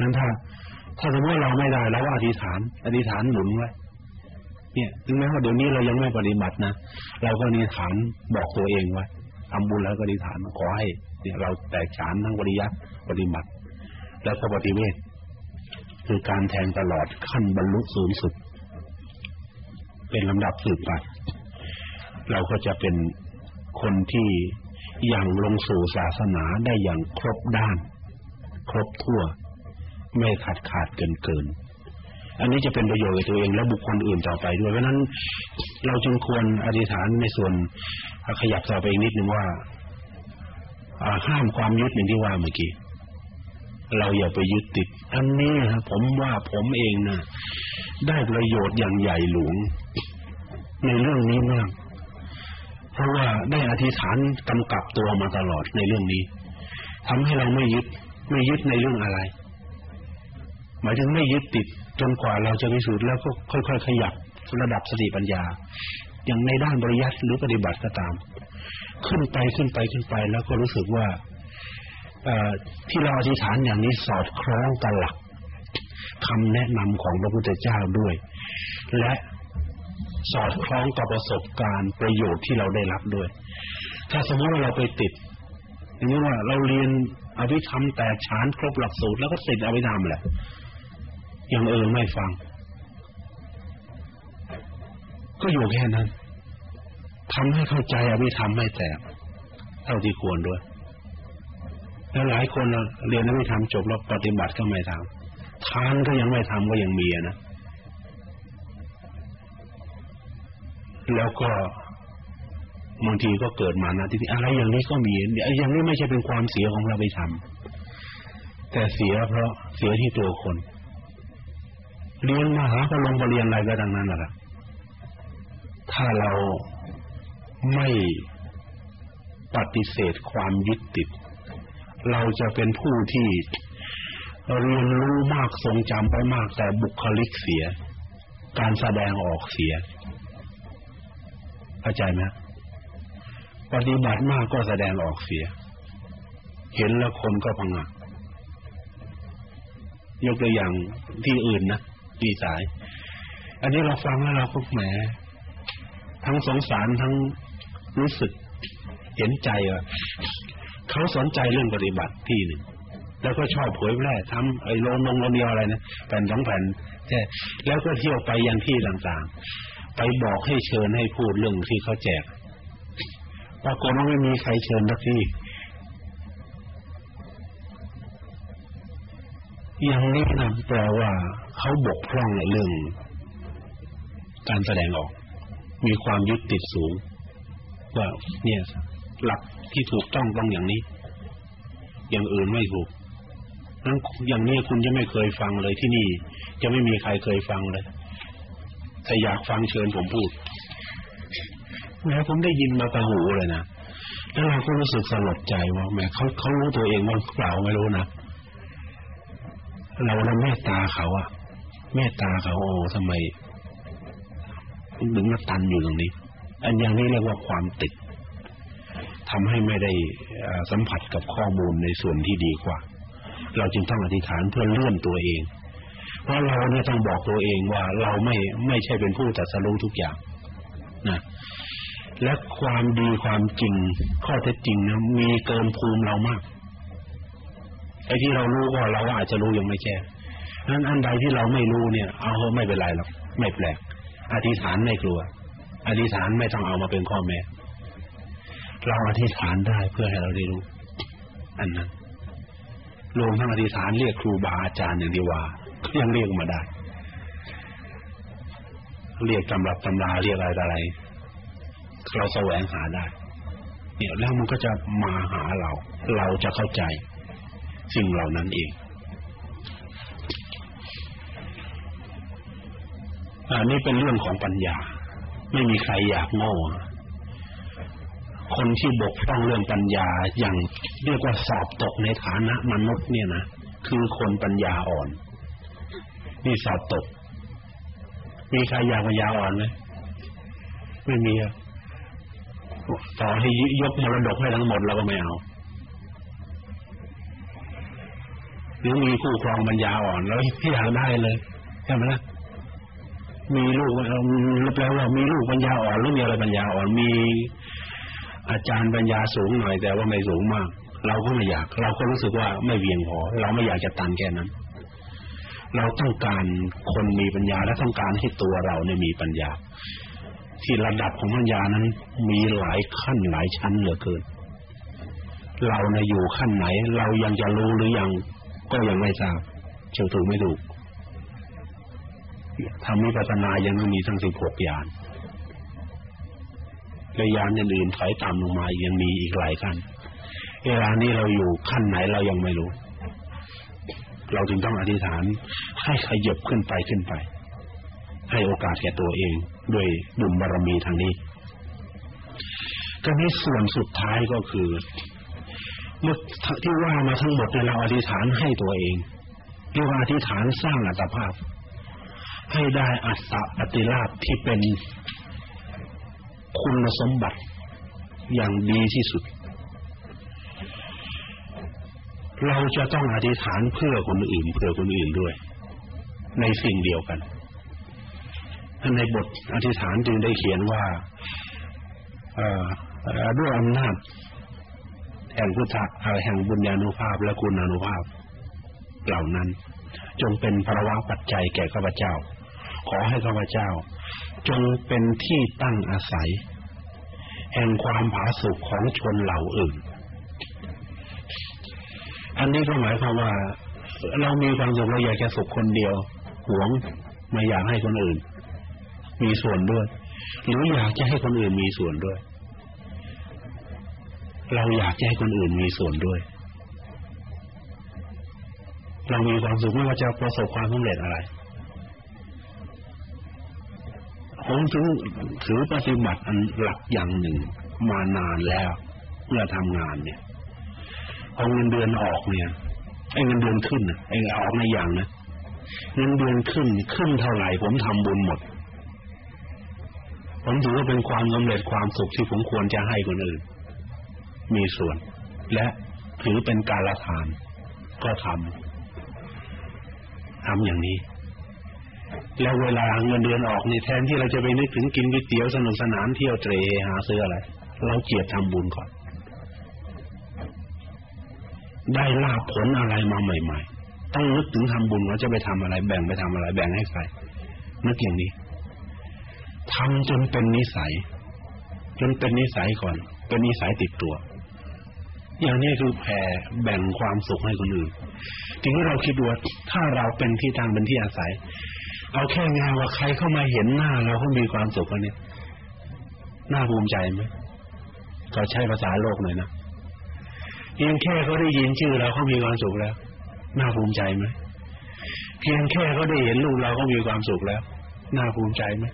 นั้นถ้าถ้าสมมติเราไม่ได้เราอธิษฐาน อธิษฐานหนุนไว้ เนี่ยถึงแม้ว่าเดี๋ยวนี้เรายังไม่ปฏิบัตินะเราก็อธิฐานบอกตัวเองไว้ทำบุญแล้วก็อธิฐานขอให้เนี่ยเราแตกฉานทั้งปริยัติปฏิบัติ แล้วก็ปฏิเวทคือการแทงตลอดขั้นบรรลุสูงสุด เป็นลำดับสืบไปเราก็จะเป็นคนที่อย่างลงสู่ศาสนาได้อย่างครบด้าน ครบทั่ว ไม่ขาดขาดเกินเกิน อันนี้จะเป็นประโยชน์กับตัวเองและบุคคลอื่นต่อไปด้วย เพราะนั้นเราจึงควรอธิษฐานในส่วนขยับต่อไปอีกนิดนึงว่าห้ามความยึดอย่างที่ว่าเมื่อกี้เราอย่าไปยึดติดอันนี้นะผมว่าผมเองนะได้ประโยชน์อย่างใหญ่หลวง ในเรื่องนี้มากเพราะว่าได้อธิษฐานกำกับตัวมาตลอดในเรื่องนี้ทำให้เราไม่ยึด ไม่ยึดในเรื่องอะไร หมายถึงไม่ยึดติด จนกว่าเราจะพิสูจน์แล้วก็ค่อยๆ ขยับระดับสติปัญญา อย่างในด้านบริยัติหรือปฏิบัติก็ตาม ขึ้นไปขึ้นไปขึ้นไปแล้วก็รู้สึกว่าที่เราอธิษฐานอย่างนี้สอดคล้องกับหลักคำแนะนำของพระพุทธเจ้าด้วย และสอดคล้องกับประสบการณ์ประโยชน์ที่เราได้รับด้วย ถ้าสมมติว่าเราไปติดอย่างนี้ว่าเราเรียนอภิธรรมแต่ชานครบหลักสูตรแล้วก็ติดอภิธรรมแหละ อย่างเออไม่ฟัง ก็อยู่แค่นั้นทำให้เข้าใจอภิธรรมไม่แตกเท่าที่ควรด้วย แล้วหลายคนเรียนไม่ทำจบแล้วปฏิบัติก็ไม่ทำทานก็ยังไม่ทำก็ยังมีนะแล้วก็บางทีก็เกิดมานะที่อะไรอย่างนี้ก็มีอย่างนี้ไม่ใช่เป็นความเสียของเราไปทำแต่เสียเพราะเสียที่ตัวคน เรียนมหาก็ลงไปเรียนอะไรก็ดังนั้นแหละถ้าเราไม่ปฏิเสธความยึดติด เราจะเป็นผู้ที่เรียนรู้มากทรงจำไปมากแต่บุคลิกเสีย การแสดงออกเสียเข้าใจไหมปฏิบัติมากก็แสดงออกเสีย เห็นแล้วคนก็พังอะยกตัวอย่างที่อื่นนะ ดีสาย อันนี้เราฟังแล้วเราก็แหม ทั้งสงสารทั้งรู้สึกเห็นใจอะเขาสนใจเรื่องปฏิบัติที่หนึ่งแล้วก็ชอบเผยแพร่ทำไอ้โลนงโลเดียวอะไรนะแผ่นสองแผ่นแช่แล้วก็เที่ยวไปยังที่ต่างๆ ไปบอกให้เชิญให้พูดเรื่องที่เขาแจกปรากฏว่าไม่มีใครเชิญสักที่อย่างนี้นะแปลว่า เขาบกพร่องในเรื่อง การแสดงออก มีความยึดติดสูง ว่าเนี่ยหลักที่ถูกต้องต้องอย่างนี้ อย่างอื่นไม่ถูกนั้นอย่างนี้คุณจะไม่เคยฟังเลยที่นี่ จะไม่มีใครเคยฟังเลยถ้าอยากฟังเชิญผมพูดแล้วผมได้ยินมาตะหูเลยนะแล้วเราก็รู้สึกสลดใจว่าแม้เขาเขารู้ตัวเองว่าเปล่าไม่รู้นะเราเราเมตตาเขาอะ เมตตาเขาโอ้ทำไมถึงมาตันอยู่ตรงนี้ อันอย่างนี้เรียกว่าความติดทำให้ไม่ได้สัมผัสกับข้อมูลในส่วนที่ดีกว่า เราจึงต้องอธิษฐานเพื่อเลื่อนตัวเอง เพราะเราเนี่ยต้องบอกตัวเองว่าเราไม่ไม่ใช่เป็นผู้ตัดสู้ทุกอย่างนะและความดีความจริง ข้อเท็จจริงนะมีเกินภูมิเรามากไอ้ที่เรารู้ก็เราอาจจะรู้ยังไม่แก่ นั้นอันใดที่เราไม่รู้เนี่ย เอาไม่เป็นไรหรอกไม่แปลก อธิษฐานไม่กลัว อธิษฐานไม่ต้องเอามาเป็นข้อแม้เราอธิษฐานได้เพื่อให้เราได้รู้ อันนั้นรวมทั้งอธิษฐานเรียกครูบาอาจารย์อย่างที่ว่ายังเรียกมาได้ เรียกตำรับตำราเรียกอะไรอะไรเราแสวงหาได้ เนี่ยแล้วมันก็จะมาหาเรา เราจะเข้าใจ สิ่งเหล่านั้นเอง อันนี้เป็นเรื่องของปัญญา ไม่มีใครอยากโง่คนที่บกพร่องเรื่องปัญญาอย่างเรียกว่าสอบตกในฐานะมนุษย์เนี่ยนะคือคนปัญญาอ่อน นี่สอบตก มีใครอยากปัญญาอ่อนไหมไม่มีอะต่อให้ยกมรดกให้ทั้งหมดเราก็ไม่เอาหรือมีคู่ครองปัญญาอ่อน แล้วที่อยากได้เลยใช่ไหมล่ะ มีลูกแปลว่ามีลูกปัญญาอ่อนหรือมีอะไรปัญญาอ่อนมีอาจารย์ปัญญาสูงหน่อย แต่ว่าไม่สูงมาก เราก็ไม่อยาก เราก็รู้สึกว่าไม่เพียงพอเราไม่อยากจะตันแค่นั้น เราต้องการคนมีปัญญาและต้องการให้ตัวเราเนี่ยมีปัญญา ที่ระดับของปัญญานั้น มีหลายขั้นหลายชั้นเหลือเกิน เราเนี่ยอยู่ขั้นไหน เรายังจะรู้หรือยังก็ยังไม่ทราบเชื่อถูกไม่ถูก ทำวิปัสสนายังมีทั้งสิบหกอย่างและยานอื่นๆถอยตามลงมายังมีอีกหลายขั้นเวลานี้เราอยู่ขั้นไหนเรายังไม่รู้ เราจึงต้องอธิษฐานให้ขยบขึ้นไปขึ้นไป ให้โอกาสแก่ตัวเองด้วยบุญบารมีทางนี้ก็นี้ส่วนสุดท้ายก็คือเมื่อที่ว่ามาทั้งหมดในเราอธิษฐานให้ตัวเองเรียกว่าอธิษฐานสร้างอัตภาพ ให้ได้อัตตปฏิลาภที่เป็นคุณสมบัติอย่างดีที่สุด เราจะต้องอธิษฐานเพื่อคนอื่น เพื่อคนอื่นด้วย ในสิ่งเดียวกันในบทอธิษฐานจึงได้เขียนว่าด้วยอำนาจแห่งพุทธะแห่งบุญญาณุภาพและคุณานุภาพเหล่านั้น จงเป็นภาวะปัจจัยแก่ข้าพเจ้า ขอให้ข้าพเจ้า จงเป็นที่ตั้งอาศัย แห่งความผาสุกของชนเหล่าอื่น อันนี้ก็หมายความว่า เรามีความสุขเราอยากจะสุขคนเดียว หวงไม่อยากให้คนอื่น มีส่วนด้วย หรืออยากจะให้คนอื่นมีส่วนด้วย เราอยากให้คนอื่นมีส่วนด้วยเรามีความสุขไม่ว่าจะประสบความสำเร็จอะไร ผมถึงถือปฏิบัติอันหลักอย่างหนึ่งมานานแล้วเมื่อทำงานเนี่ยพอาเงินเดือนออกเนี่ยไอ้เงินเดือนขึ้นไอ้ออกในอย่างนะเงินเดือนขึ้นขึ้นเท่าไหร่ผมทำบุญหมด ผมถือว่าเป็นความสำเร็จความสุขที่ผมควรจะให้คนอื่น มีส่วน และถือเป็นการละทาน ก็ทำทำอย่างนี้ แล้วเวลาเงินเดือนออกนี่แทนที่เราจะไปนึกถึงกินก๋วยเตี๋ยวสนุกสนานเที่ยวเตรหาซื้ออะไรเราเกียรติทำบุญก่อน ได้ลาภผลอะไรมาใหม่ ๆ ต้องนึกถึงทำบุญว่าจะไปทำอะไร แบ่งไปทำอะไร แบ่งให้ใครนึกอย่างนี้ทำจนเป็นนิสัย จนเป็นนิสัยก่อน เป็นนิสัยติดตัว อย่างนี้คือแผ่แบ่งความสุขให้คนอื่นทีนี้เราคิดดูว่าถ้าเราเป็นที่ตั้งเป็นที่อาศัย เอาแค่งานว่าใครเข้ามาเห็นหน้าเราก็มีความสุขกันเนี่ยน่าภูมิใจไหมก็ใช้ภาษาโลกหน่อยนะเพียงแค่เขาได้ยินชื่อเราเขามีความสุขแล้วน่าภูมิใจไหมเพียงแค่เขาได้เห็นลูกเราก็มีความสุขแล้วน่าภูมิใจไหม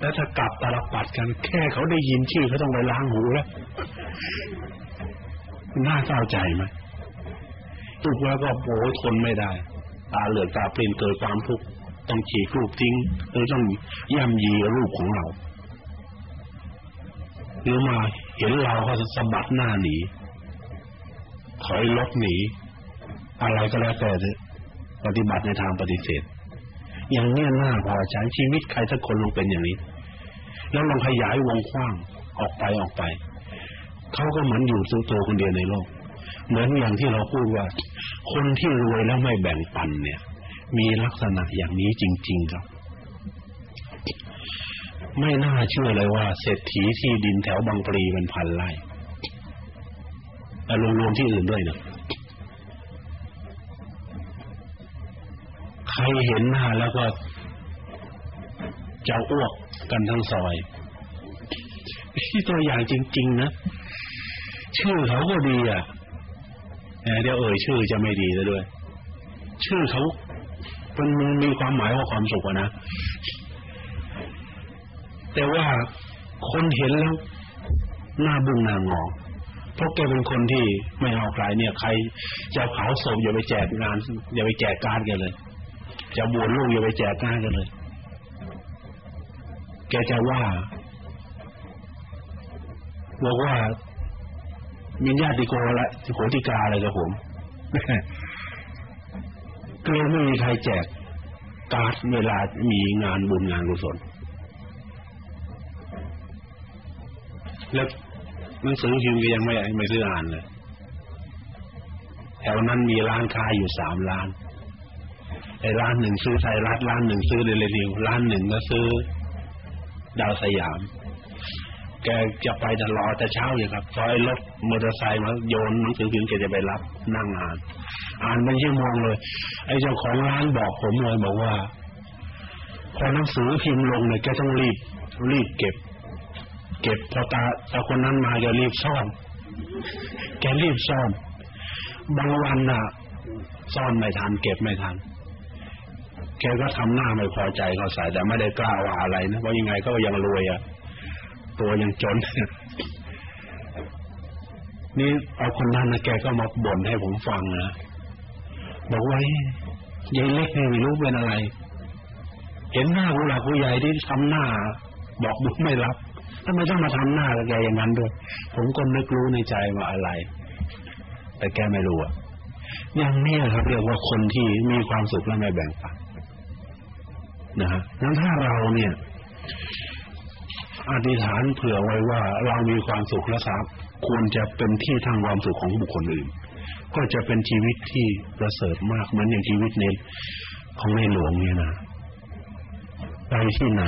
แล้วถ้ากลับตาลปัดกัน แค่เขาได้ยินชื่อเขาต้องไปล้างหูแล้วน่าเศร้าใจไหมทุกแล้วก็โผทนไม่ได้ ตาเหลือกตาเปลี่ยนเกิดความทุกข์ ต้องฉีกรูปทิ้งหรือต้องย่ำยีรูปของเราหรือมาเห็นเราก็สะบัดหน้าหนีถอยลบหนี อะไรก็แล้วแต่ปฏิบัติในทางปฏิเสธ อย่างนี้น่าพอใจชีวิตใครสักคนลงเป็นอย่างนี้ แล้วลองขยายวงกว้างออกไปออกไปเขาก็เหมือนอยู่ตัวคนเดียวในโลก เหมือนอย่างที่เราพูดว่า คนที่รวยแล้วไม่แบ่งปันเนี่ย มีลักษณะอย่างนี้จริง ๆ ครับ ไม่น่าเชื่อเลยว่า เศรษฐีที่ดินแถวบางปรีเป็นพันไร่แต่รวมๆที่อื่นด้วยนะใครเห็นหน้าแล้วก็จะอ้วกกันทั้งซอยที่ตัวอย่างจริง ๆ นะ ชื่อเขาก็ดีอะเดี๋ยวเอ่ยชื่อจะไม่ดีซะด้วย ชื่อเขา มันมีความหมายว่าความสุขนะ แต่ว่าคนเห็นแล้วหน้าบุ้งหน้างอเพราะแกเป็นคนที่ไม่เอาใครเนี่ย ใครจะเผาศพอย่าไปแจกงาน อย่าไปแจกการกันเลย จะบวชลูกอย่าไปแจกการกันเลย แกจะว่าบอกว่ามีญาติโกละโหติกาอะไรกับผมก็ เลยไม่มีใครแจกการ์ดเวลามีงานบุญงานกุศลแล้วหนังสือพิมพ์ก็ยังไม่ไม่ซื้ออ่านเลยแถวนั้นมีร้านค้าอยู่สามร้านไอ้ร้านหนึ่งซื้อไทยรัฐร้านหนึ่งซื้อเดลิวิวร้านหนึ่งก็ซื้อ ดาวสยาม แกจะไปจะรอแต่เช้าเลยครับพอไอ้รถ มอเตอร์ไซค์มาโยนหนังสือพิมพ์แกจะไปรับนั่งอ่าน อ่านเป็นชั่วโมงเลย ไอ้เจ้าของร้านบอกผมเลยบอกว่า พอหนังสือพิมพ์ลงเนี่ยแกต้องรีบรีบเก็บ เก็บพอตาตาคนนั้นมาจะรีบซ่อน แกรีบซ่อน บางวันน่ะ ซ่อนไม่ทันเก็บไม่ทันแกก็ทำหน้าไม่พอใจเขาใส่แต่ไม่ได้กล้าว่าอะไรนะเพราะยังไงก็ยังรวยอะตัวยังจน นี่เอาคนนั้นนะแกก็มาบ่นให้ผมฟังนะบอกว่ายายเล็กนี่ไม่รู้เป็นอะไร เห็นหน้าผู้หลักผู้ใหญ่ที่ทำหน้า บอกบุไม่รับทำไมต้องมาทำหน้ากับแกอย่างนั้นด้วย ผมก็นึกรู้ในใจว่าอะไร แต่แกไม่รู้อะอย่างนี้ครับเรียกว่าคนที่มีความสุขและไม่แบ่งปันนะฮะนั้นถ้าเราเนี่ยอธิษฐานเผื่อไว้ว่าเรามีความสุขและทรัพย์ ควรจะเป็นที่ทางความสุขของบุคคลอื่น ก็จะเป็นชีวิตที่ประเสริฐมากเหมือนอย่างชีวิตในของในหลวงเนี่ยนะไปที่ไหน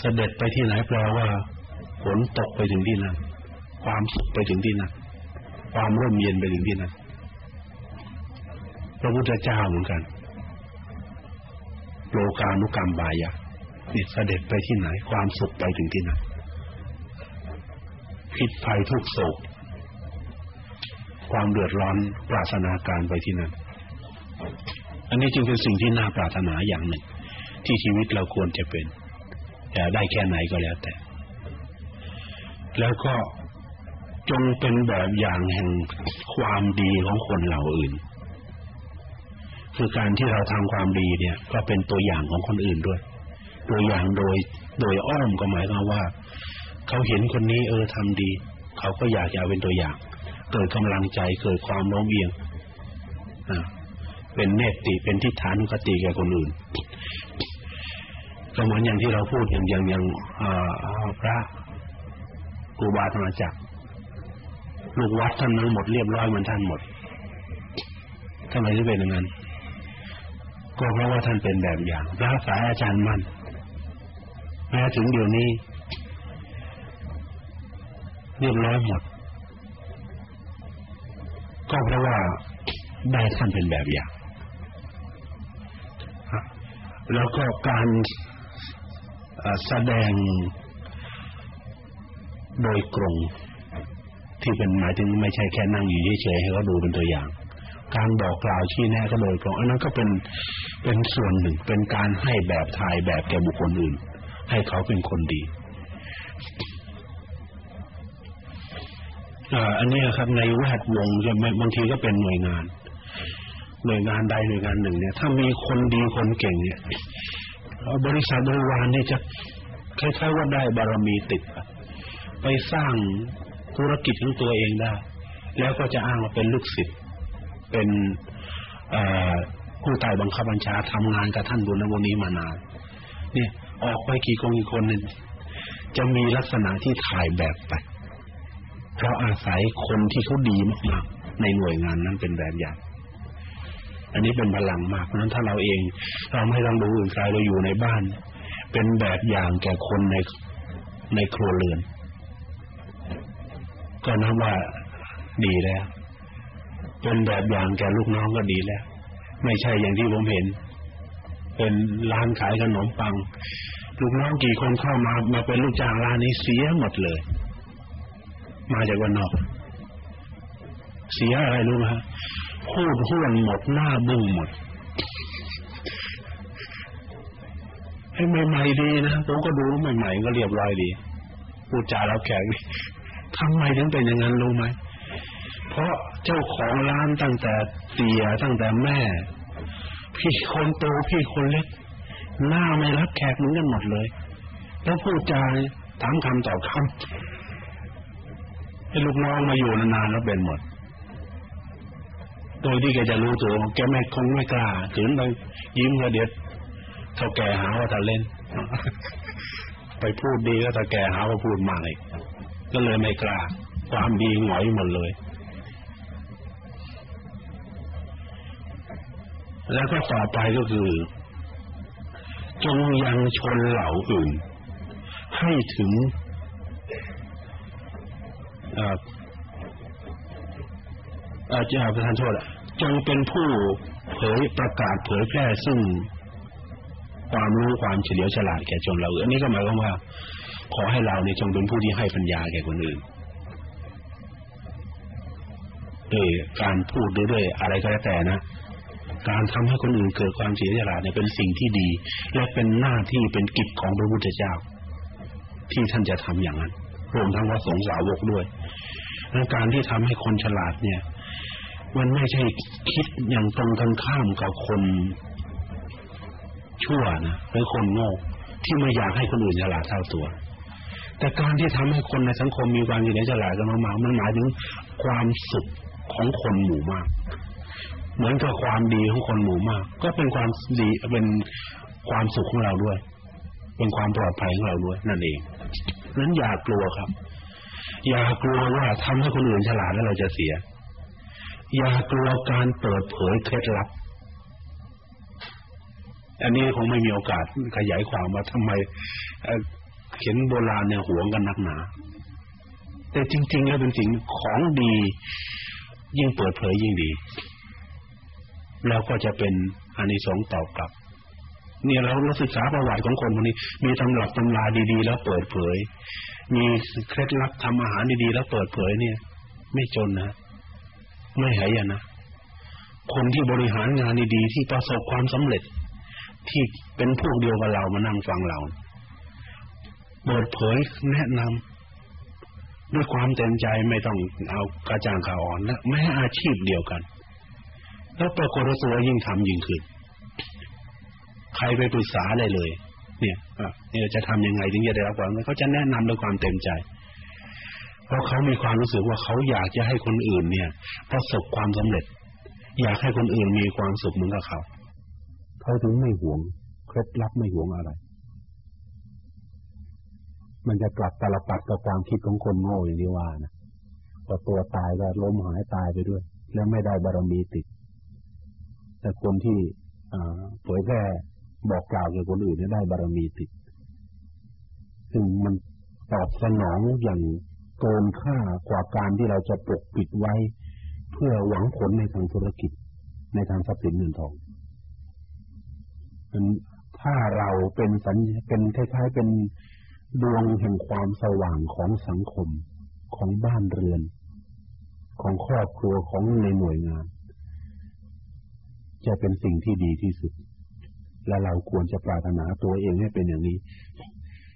เสด็จไปที่ไหนแปลว่าฝนตกไปถึงที่นั่นความสุขไปถึงที่นั่นความร่มเย็นไปถึงที่นั่นพระพุทธเจ้าเหมือนกัน โลกานุกรรมบายะนี่เสด็จไปที่ไหน ความสุขไปถึงที่นั่น พิษภัยทุกโศก ความเดือดร้อนปราศนาการไปที่นั่น อันนี้จึงเป็นสิ่งที่น่าปรารถนาอย่างหนึ่ง ที่ชีวิตเราควรจะเป็นแต่ได้แค่ไหนก็แล้วแต่ แล้วก็จงเป็นแบบอย่างแห่งความดีของคนเหล่าอื่น คือการที่เราทำความดีเนี่ย ก็เป็นตัวอย่างของคนอื่นด้วย ตัวอย่างโดยโดยอ้อมก็หมายความว่า เขาเห็นคนนี้เออทำดี เขาก็อยากจะเป็นตัวอย่าง เกิดกำลังใจเกิดความโน้มเอียงเป็นเนติเป็นทิฏฐานุคติแก่คนอื่นก็เหมือนอย่างที่เราพูดอย่างอย่างอย่างพระครูบาธรรมจักรลูกวัดท่านทั้งหมดเรียบร้อยเหมือนท่านหมดทำไมถึงเป็นอย่างนั้นก็เพราะว่าท่านเป็นแบบอย่างพรักษาอาจารย์มั่นแม้ถึงเดี๋ยวนี้ เรียบร้อยหมดก็เพราะว่าได้ท่านเป็นแบบอย่างแล้วก็การแสดงโดยกรงที่เป็นหมายถึงไม่ใช่แค่นั่งอยู่เฉยๆให้เขาดูเป็นตัวอย่าง การบอกกล่าวชี้แนะก็โดยตรงอันนั้นก็เป็นเป็นส่วนหนึ่งเป็นการให้แบบทายแบบแก่บุคคลอื่น ให้เขาเป็นคนดี อันนี้ครับในแวดวงจะบางทีก็เป็นหน่วยงาน หน่วยงานใดหน่วยงานหนึ่งเนี่ย ถ้ามีคนดีคนเก่งเนี่ยบริษัทบริวารนี่ยจะคล้ายๆว่าได้บารมีติดไปสร้างธุรกิจของตัวเองได้ แล้วก็จะอ้างว่าเป็นลูกศิษย์เป็นผู้ใต้บังคับบัญชาทำงานกับท่านบุญนวนี้มานานเนี่ย ออกไปกี่คนกี่คนเนี่ยจะมีลักษณะที่ถ่ายแบบไป เพราะอาศัยคนที่เขาดีมากๆในหน่วยงานนั้นเป็นแบบอย่างอันนี้เป็นพลังมากเพราะนั้นถ้าเราเอง เราไม่ต้องดูอื่นใครเราอยู่ในบ้าน เป็นแบบอย่างแก่คนในในครัวเรือน ก็นับว่าดีแล้ว เป็นแบบอย่างแก่ลูกน้องก็ดีแล้ว ไม่ใช่อย่างที่ผมเห็น เป็นร้านขายขนมปัง ลูกน้องกี่คนเข้ามามาเป็นลูกจ้างร้านนี้เสียหมดเลย มาจากวันนอก เสียอะไรรู้ไหมพูดห้วนหมดหน้าบึ้งหมดให้ใหม่ๆดีนะผมก็ดูใหม่ๆก็เรียบร้อยดีพูดจาแล้วแข็งทำไมถึงเป็นอย่างนั้นรู้ไหมเพราะเจ้าของร้านตั้งแต่เตี่ยตั้งแต่แม่ พี่คนโตพี่คนเล็ก หน้าไม่รับแขกเหมือนกันหมดเลย แล้วพูดจาถามคำตอบคำ ให้ลูกน้องมาอยู่นานๆแล้วเป็นหมด โดยที่แกจะรู้ตัวแกไม่คงไม่กล้าถึงไปยิ้มกระเด็ดเท่าแกหาว่าทะเล่น ไปพูดดีก็ถ้าแกหาว่าพูดมากเลยก็เลยไม่กล้า ความดีหงอยหมดเลย แล้วก็ต่อไปก็คือ จงยังชนเหล่าอื่น ให้ถึง อาจารย์ประธานโทษจงเป็นผู้เผยประกาศเผยแพร่ซึ่งความรู้ความเฉลียวฉลาดแก่ชนเราอันนี้ก็หมายความว่า ขอให้เราเนี่ยจงเป็นผู้ที่ให้ปัญญาแก่คนอื่นด้วยการพูดด้วยอะไรก็แล้วแต่นะการทำให้คนอื่นเกิดความเสียสละเนี่ยเป็นสิ่งที่ดี และเป็นหน้าที่เป็นกิจของพระพุทธเจ้า ที่ท่านจะทำอย่างนั้น รวมทั้งพระสงฆ์สาวกด้วยและการที่ทำให้คนฉลาดเนี่ย มันไม่ใช่คิดอย่างตรงกันข้ามกับคนชั่วนะหรือคนโง่ที่ไม่อยากให้คนอื่นฉลาดเท่าตัว แต่การที่ทำให้คนในสังคมมีความเฉลียวฉลาดกันมากๆมันหมายถึงความสุขของคนหมู่มาก เหมือนกับความดีของคนหมู่มาก ก็เป็นความดีเป็นความสุขของเราด้วย เป็นความปลอดภัยของเราด้วยนั่นเอง นั้นอย่ากลัวครับ อย่ากลัวว่าทำให้คนอื่นฉลาดแล้วเราจะเสีย อย่ากลัวการเปิดเผยเคล็ดลับ อันนี้คงไม่มีโอกาสขยายความว่าทำไมเขียนโบราณเนี่ยหวงกันนักหนา แต่จริง ๆ แล้วเป็นสิ่งของดี ยิ่งเปิดเผยยิ่งดี แล้วก็จะเป็นอานิสงส์ตอบกลับ เนี่ยเราเราศึกษาประวัติของคนคนนี้ มีตำรับตำราดีๆ แล้วเปิดเผย มีเคล็ดลับทำอาหารดีๆ แล้วเปิดเผยเนี่ย ไม่จนนะไม่หายนะคนที่บริหารงานดีๆที่ประสบความสำเร็จ ที่เป็นพวกเดียวกับเรามานั่งฟังเราเปิดเผยแนะนำด้วยความเต็มใจไม่ต้องเอากระจ่างข่าวอ่อนและแม้อาชีพเดียวกัน แล้วปรากฏว่าตัวยิ่งทำยิ่งขึ้น ใครไปปรึกษาได้เลย เนี่ยเนี่ยจะทำยังไงถึงจะได้รับความเขาจะแนะนำด้วยความเต็มใจ เพราะเขามีความรู้สึกว่าเขาอยากจะให้คนอื่นเนี่ยประสบความสำเร็จ อยากให้คนอื่นมีความสุขเหมือนกับเขาเขาถึงไม่หวงเคล็ดลับไม่หวงอะไร มันจะกลับตลปัดกับความคิดของคนโง่อย่างที่ว่านะพอตัวตายก็ล้มหายตายไปด้วย แล้วไม่ได้บารมีติด แต่คนที่เผยแพร่ บอกกล่าวแกับคนอื่นได้บารมีติด ซึ่งมันตอบสนองอย่างเกินค่ากว่าการที่เราจะปกปิดไว้ เพื่อหวังผลในทางธุรกิจ ในทางทรัพย์สินเงินทองถ้าเราเป็นสัญเป็นคล้ายๆเป็นดวงแห่งความสว่างของสังคมของบ้านเรือน ของครอบครัวของในหน่วยงาน จะเป็นสิ่งที่ดีที่สุด และเราควรจะปรารถนาตัวเองให้เป็นอย่างนี้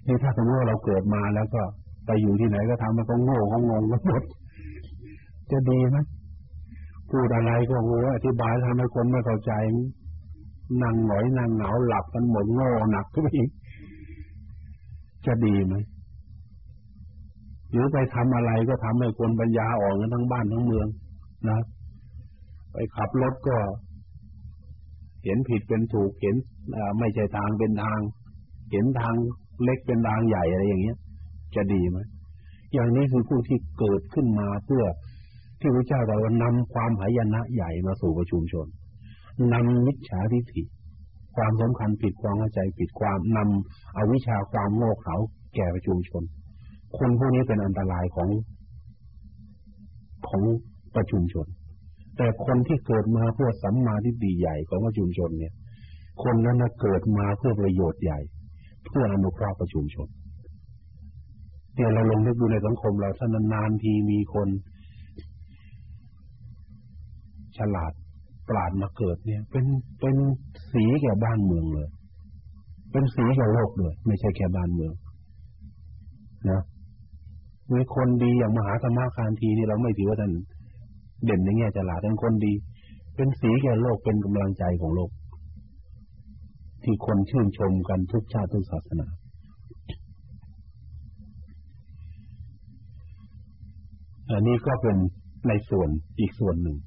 นี่ถ้าสมมติว่าเราเกิดมาแล้วก็ไปอยู่ที่ไหนก็ทำมันก็โง่ก็งงก็หมดจะดีไหมพูดอะไรก็โง่อธิบายทำให้คนไม่เข้าใจนั่งหงอยนั่งเหงาหลับกันหมดโง่หนักขึ้นอีกจะดีไหมหรือไปทำอะไรก็ทำให้คนปัญญาอ่อนกันทั้งบ้านทั้งเมืองนะ ไปขับรถก็ เห็นผิดเป็นถูกเห็นไม่ใช่ทางเป็นทาง เห็นทางเล็กเป็นทางใหญ่อะไรอย่างเงี้ย จะดีไหมอย่างนี้คือผู้ที่เกิดขึ้นมาเพื่อที่พระเจ้าเรานำความหายนะใหญ่มาสู่ประชุมชนนำมิจฉาทิฏฐิความสำคัญผิดความเข้าใจผิดความนำเอาวิชาความโง่เขลาแก่ประชุมชน คนพวกนี้เป็นอันตรายของของประชุมชน แต่คนที่เกิดมาเพื่อสัมมาทิฏฐิใหญ่ของประชุมชนเนี่ย คนนั้นเกิดมาเพื่อประโยชน์ใหญ่ เพื่ออนุเคราะห์ประชุมชนเดี๋ยวเราลงนึกดูในสังคมเราถ้านานๆทีมีคน ฉลาดปราดมาเกิดเนี่ย เป็นเป็นสีแก่บ้านเมืองเลย เป็นสีแก่โลกเลย ไม่ใช่แค่บ้านเมืองนะมีคนดีอย่างมหาธรรมคานทีนี่เราไม่ถือว่าท่าน เด่นในแง่ฉลาดเป็นคนดี เป็นสีแก่โลกเป็นกำลังใจของโลก ที่คนชื่นชมกันทุกชาติทุกศาสนา อันนี้ก็เป็นในส่วนอีกส่วนหนึ่ง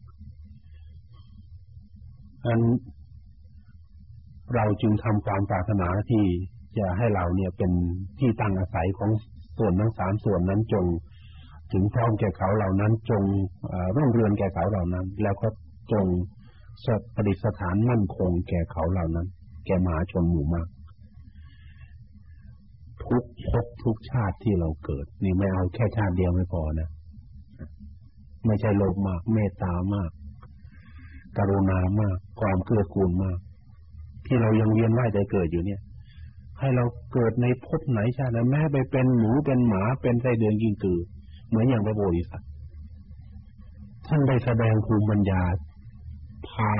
อันเราจึงทำความปรารถนาที่จะให้เราเนี่ยเป็นที่ตั้งอาศัยของส่วนทั้งสามส่วนนั้นจง ถึงพร้อมแก่เขาเหล่านั้น จงรุ่งเรืองแก่เขาเหล่านั้น แล้วก็จงสปฏิสถานมั่นคงแก่เขาเหล่านั้น แก่มหาชนหมู่มาก ทุกภพทุกชาติที่เราเกิด นี่ไม่เอาแค่ชาติเดียวไม่พอนะไม่ใช่โลภมาก เมตตามาก กรุณามาก ความเกื้อกูลมาก ที่เรายังเวียนว่ายใจเกิดอยู่เนี่ย ให้เราเกิดในภพไหนชาติแม้ไปเป็นหมูเป็นหมาเป็นไส้เดือนกินกือ เหมือนอย่างพระโพธิสัตว์ท่านได้แสดงภูมิปัญญาพา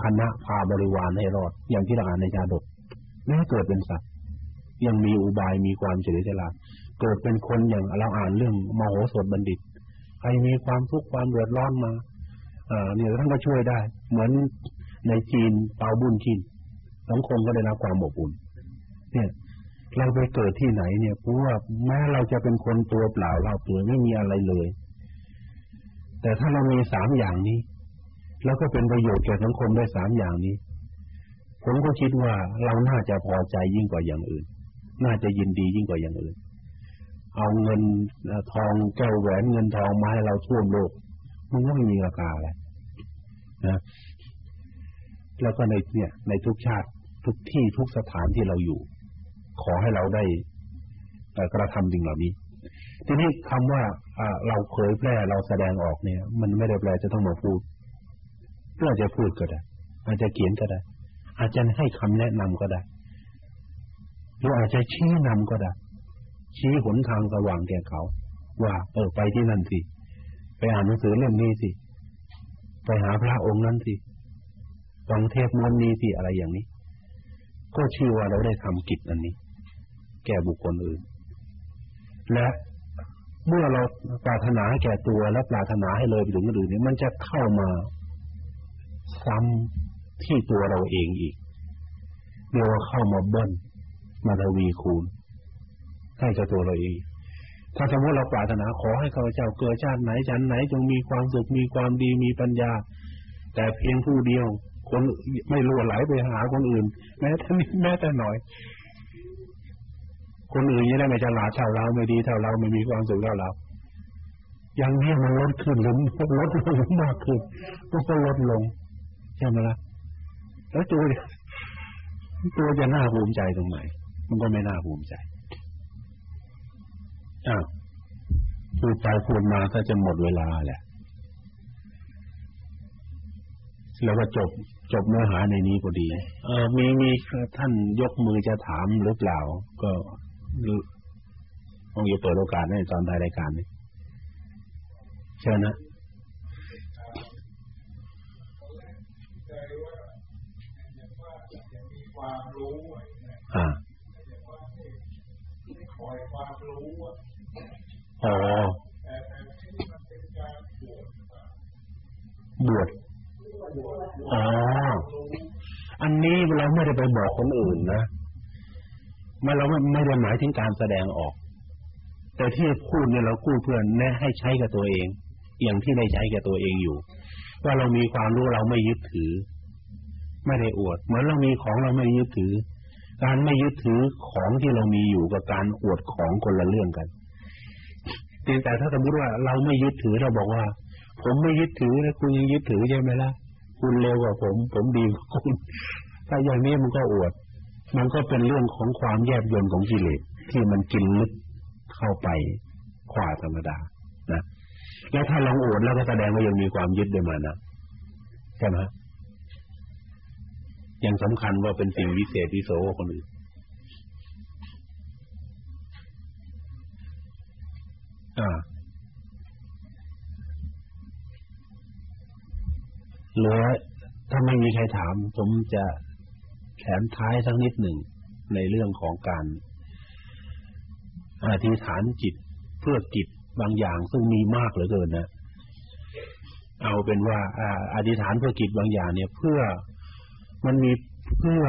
คณะพาบริวารให้รอด อย่างที่เราอ่านในชาดกแม้เกิดเป็นสัตว์ ยังมีอุบายมีความเฉลียวฉลาดเกิดเป็นคนอย่างเราอ่านเรื่องมโหสถบัณฑิต ใครมีความทุกข์ความเดือดร้อนมาอ่าเนี่ยท่านก็ช่วยได้ เหมือนในจีนเปาบุญชินสังคมก็ได้รับความอบอุ่นเนี่ย เราไปเกิดที่ไหนเนี่ยเพราะว่าแม้เราจะเป็นคนตัวเปล่าเราเปล่าไม่มีอะไรเลย แต่ถ้าเรามีสามอย่างนี้แล้วก็เป็นประโยชน์แก่สังคมได้สามอย่างนี้ ผมก็คิดว่าเราน่าจะพอใจยิ่งกว่าอย่างอื่น น่าจะยินดียิ่งกว่าอย่างอื่น เอาเงินทองแก้วแหวนเงินทองมาให้เราท่วมโลก มันก็ไม่มีราคาอะไรนะแล้วก็ในเนี่ยในทุกชาติทุกที่ทุกสถานที่เราอยู่ ขอให้เราได้กระทำสิ่งเหล่านี้ ทีนี้คำว่าเราเผยแพร่เราแสดงออกเนี่ย มันไม่ได้แปลจะต้องมาพูดก็อาจจะพูดก็ได้ อาจจะเขียนก็ได้ อาจจะให้คำแนะนำก็ได้ หรืออาจจะชี้นำก็ได้ ชี้หนทางสว่างแก่เขา ว่าเออไปที่นั่นสิไปอ่านหนังสือเล่มนี้สิไปหาพระองค์นั้นสิฟังเทศมนนี้สิอะไรอย่างนี้ ก็ชื่อว่าเราได้ทำกิจอันนี้ แก่บุคคลอื่น และเมื่อเราปรารถนาให้แก่ตัวและปรารถนาให้เลยไปถึงคนอื่นนี่มันจะเข้ามาซ้ำที่ตัวเราเองอีกเรียกว่าเข้ามาเบิ้ลมาทวีคูณให้กับตัวเราเอง ถ้าสมมติเราปรารถนาขอให้ข้าพเจ้าเกิดชาติไหนฉันไหน จงมีความสุขมีความดีมีปัญญา แต่เพียงผู้เดียวคนไม่รั่วไหลไปหาคนอื่น แม้แต่นิดแม้แต่หน่อย คนอื่นยังได้ไม่ฉลาดเท่าเราไม่ดีเท่าเราไม่มีความสุขเท่าเราอย่างนี้มันลดขึ้นหรือลดลงมากขึ้นก็ก็ลดลงใช่ไหมล่ะแล้วตัวตัวจะน่าภูมิใจตรงไหนมันก็ไม่น่าภูมิใจอ้าวพูดไปพูดมาก็จะหมดเวลาแหละแล้วก็จบจบเนื้อหาในนี้พอดี เออมีมีท่านยกมือจะถามหรือเปล่า ก็ ต้องอย่าเปิดโอกาสให้ตอนท้ายรายการนี้เชิญนะความรู้อ่าคอยความรู้อ๋อแต่แต่ที่มันเป็นการบวชบวชอ๋อ อันนี้เราไม่ได้ไปบอกคนอื่นนะ ไม่เราไม่ไม่ได้หมายถึงการแสดงออก แต่ที่พูดเนี่ยเราพูดเพื่อแนะให้ใช้กับตัวเอง อย่างที่ได้ใช้กับตัวเองอยู่ ว่าเรามีความรู้เราไม่ยึดถือ ไม่ได้อวด เหมือนเรามีของเราไม่ยึดถือ การไม่ยึดถือของที่เรามีอยู่กับการอวดของคนละเรื่องกันแต่ถ้าสมมติว่าเราไม่ยึดถือเราบอกว่า ผมไม่ยึดถือแล้วคุณยังยึดถือใช่ไหมล่ะ คุณเร็วกว่าผม ผมดีกว่าคุณถ้าอย่างนี้มันก็อวด มันก็เป็นเรื่องของความแยบยลของกิเลสที่มันกินลึกเข้าไปขวาธรรมดา นะ แล้วถ้าลองอวดแล้วก็แสดงว่ายังมีความยึดด้วยมานะใช่ไหมยังสำคัญว่าเป็นสิ่งวิเศษวิโซ่คนอื่นอ่าเหลือถ้าไม่มีใครถาม ผมจะ แถมท้ายสักนิดหนึ่งในเรื่องของการอธิษฐานจิตเพื่อกิจบางอย่าง ซึ่งมีมากเหลือเกินนะเอาเป็นว่าอธิษฐานเพื่อกิจบางอย่าง เนี่ย เพื่อมันมีเพื่อ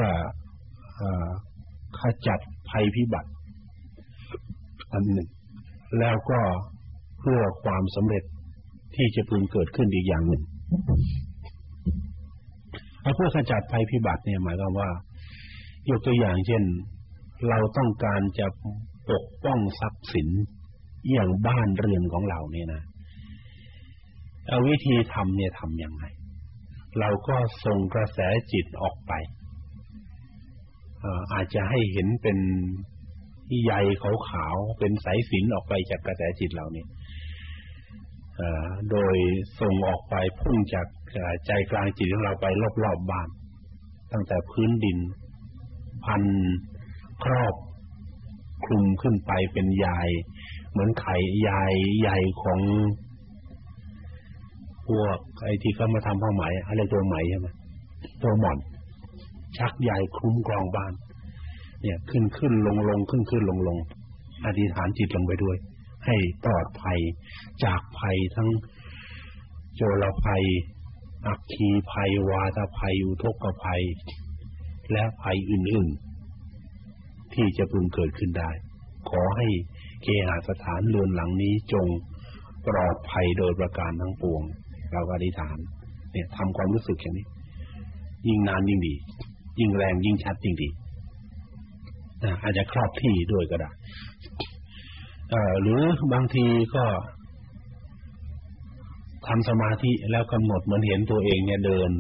ขจัดภัยพิบัติอันหนึ่ง แล้วก็เพื่อความสำเร็จที่จะพึงเกิดขึ้นอีกอย่างหนึ่งเพื่อขจัดภัยพิบัติเนี่ยหมายความว่า ยกตัวอย่างเช่น เราต้องการจะปกป้องทรัพย์สินอย่างบ้านเรือนของเราเนี่ยนะเอาวิธีทำเนี่ยทำยังไง เราก็ส่งกระแสจิตออกไปอาจจะให้เห็นเป็นใยขาวๆเป็นสายสินออกไปจากกระแสจิตเราเนี่ยโดยส่งออกไปพุ่งจากใจกลางจิตของเราไปรอบๆบบ้าน ตั้งแต่พื้นดิน พันครอบคลุมขึ้นไปเป็นใยเหมือนไข่ใยใยของพวกไอ้ที่เขามาทำผ้าไหมอะไรตัวไหมใช่ไหมตัวหม่อน ชักใหญ่คุ้มกรองบ้าน เนี่ยขึ้นขึ้นลงลงขึ้นขึ้นลงลงอธิษฐานจิตลงไปด้วย ให้ปลอดภัยจากภัยทั้งโจรภัย อักคีภัย วาตภัย อุทกภัย และภัยอื่นๆ ที่จะพึงเกิดขึ้นได้ ขอให้เคหสถานเรือนหลังนี้จงปลอดภัยโดยประการทั้งปวง เราก็อธิษฐาน เนี่ยทำความรู้สึกอย่างนี้ ยิ่งนานยิ่งดี ยิ่งแรงยิ่งชัดยิ่งดีอาจจะครอบที่ด้วยก็ได้เอ่อหรือบางทีก็ทำสมาธิแล้วกำหนดเหมือนเห็นตัวเองเนี่ยเดิน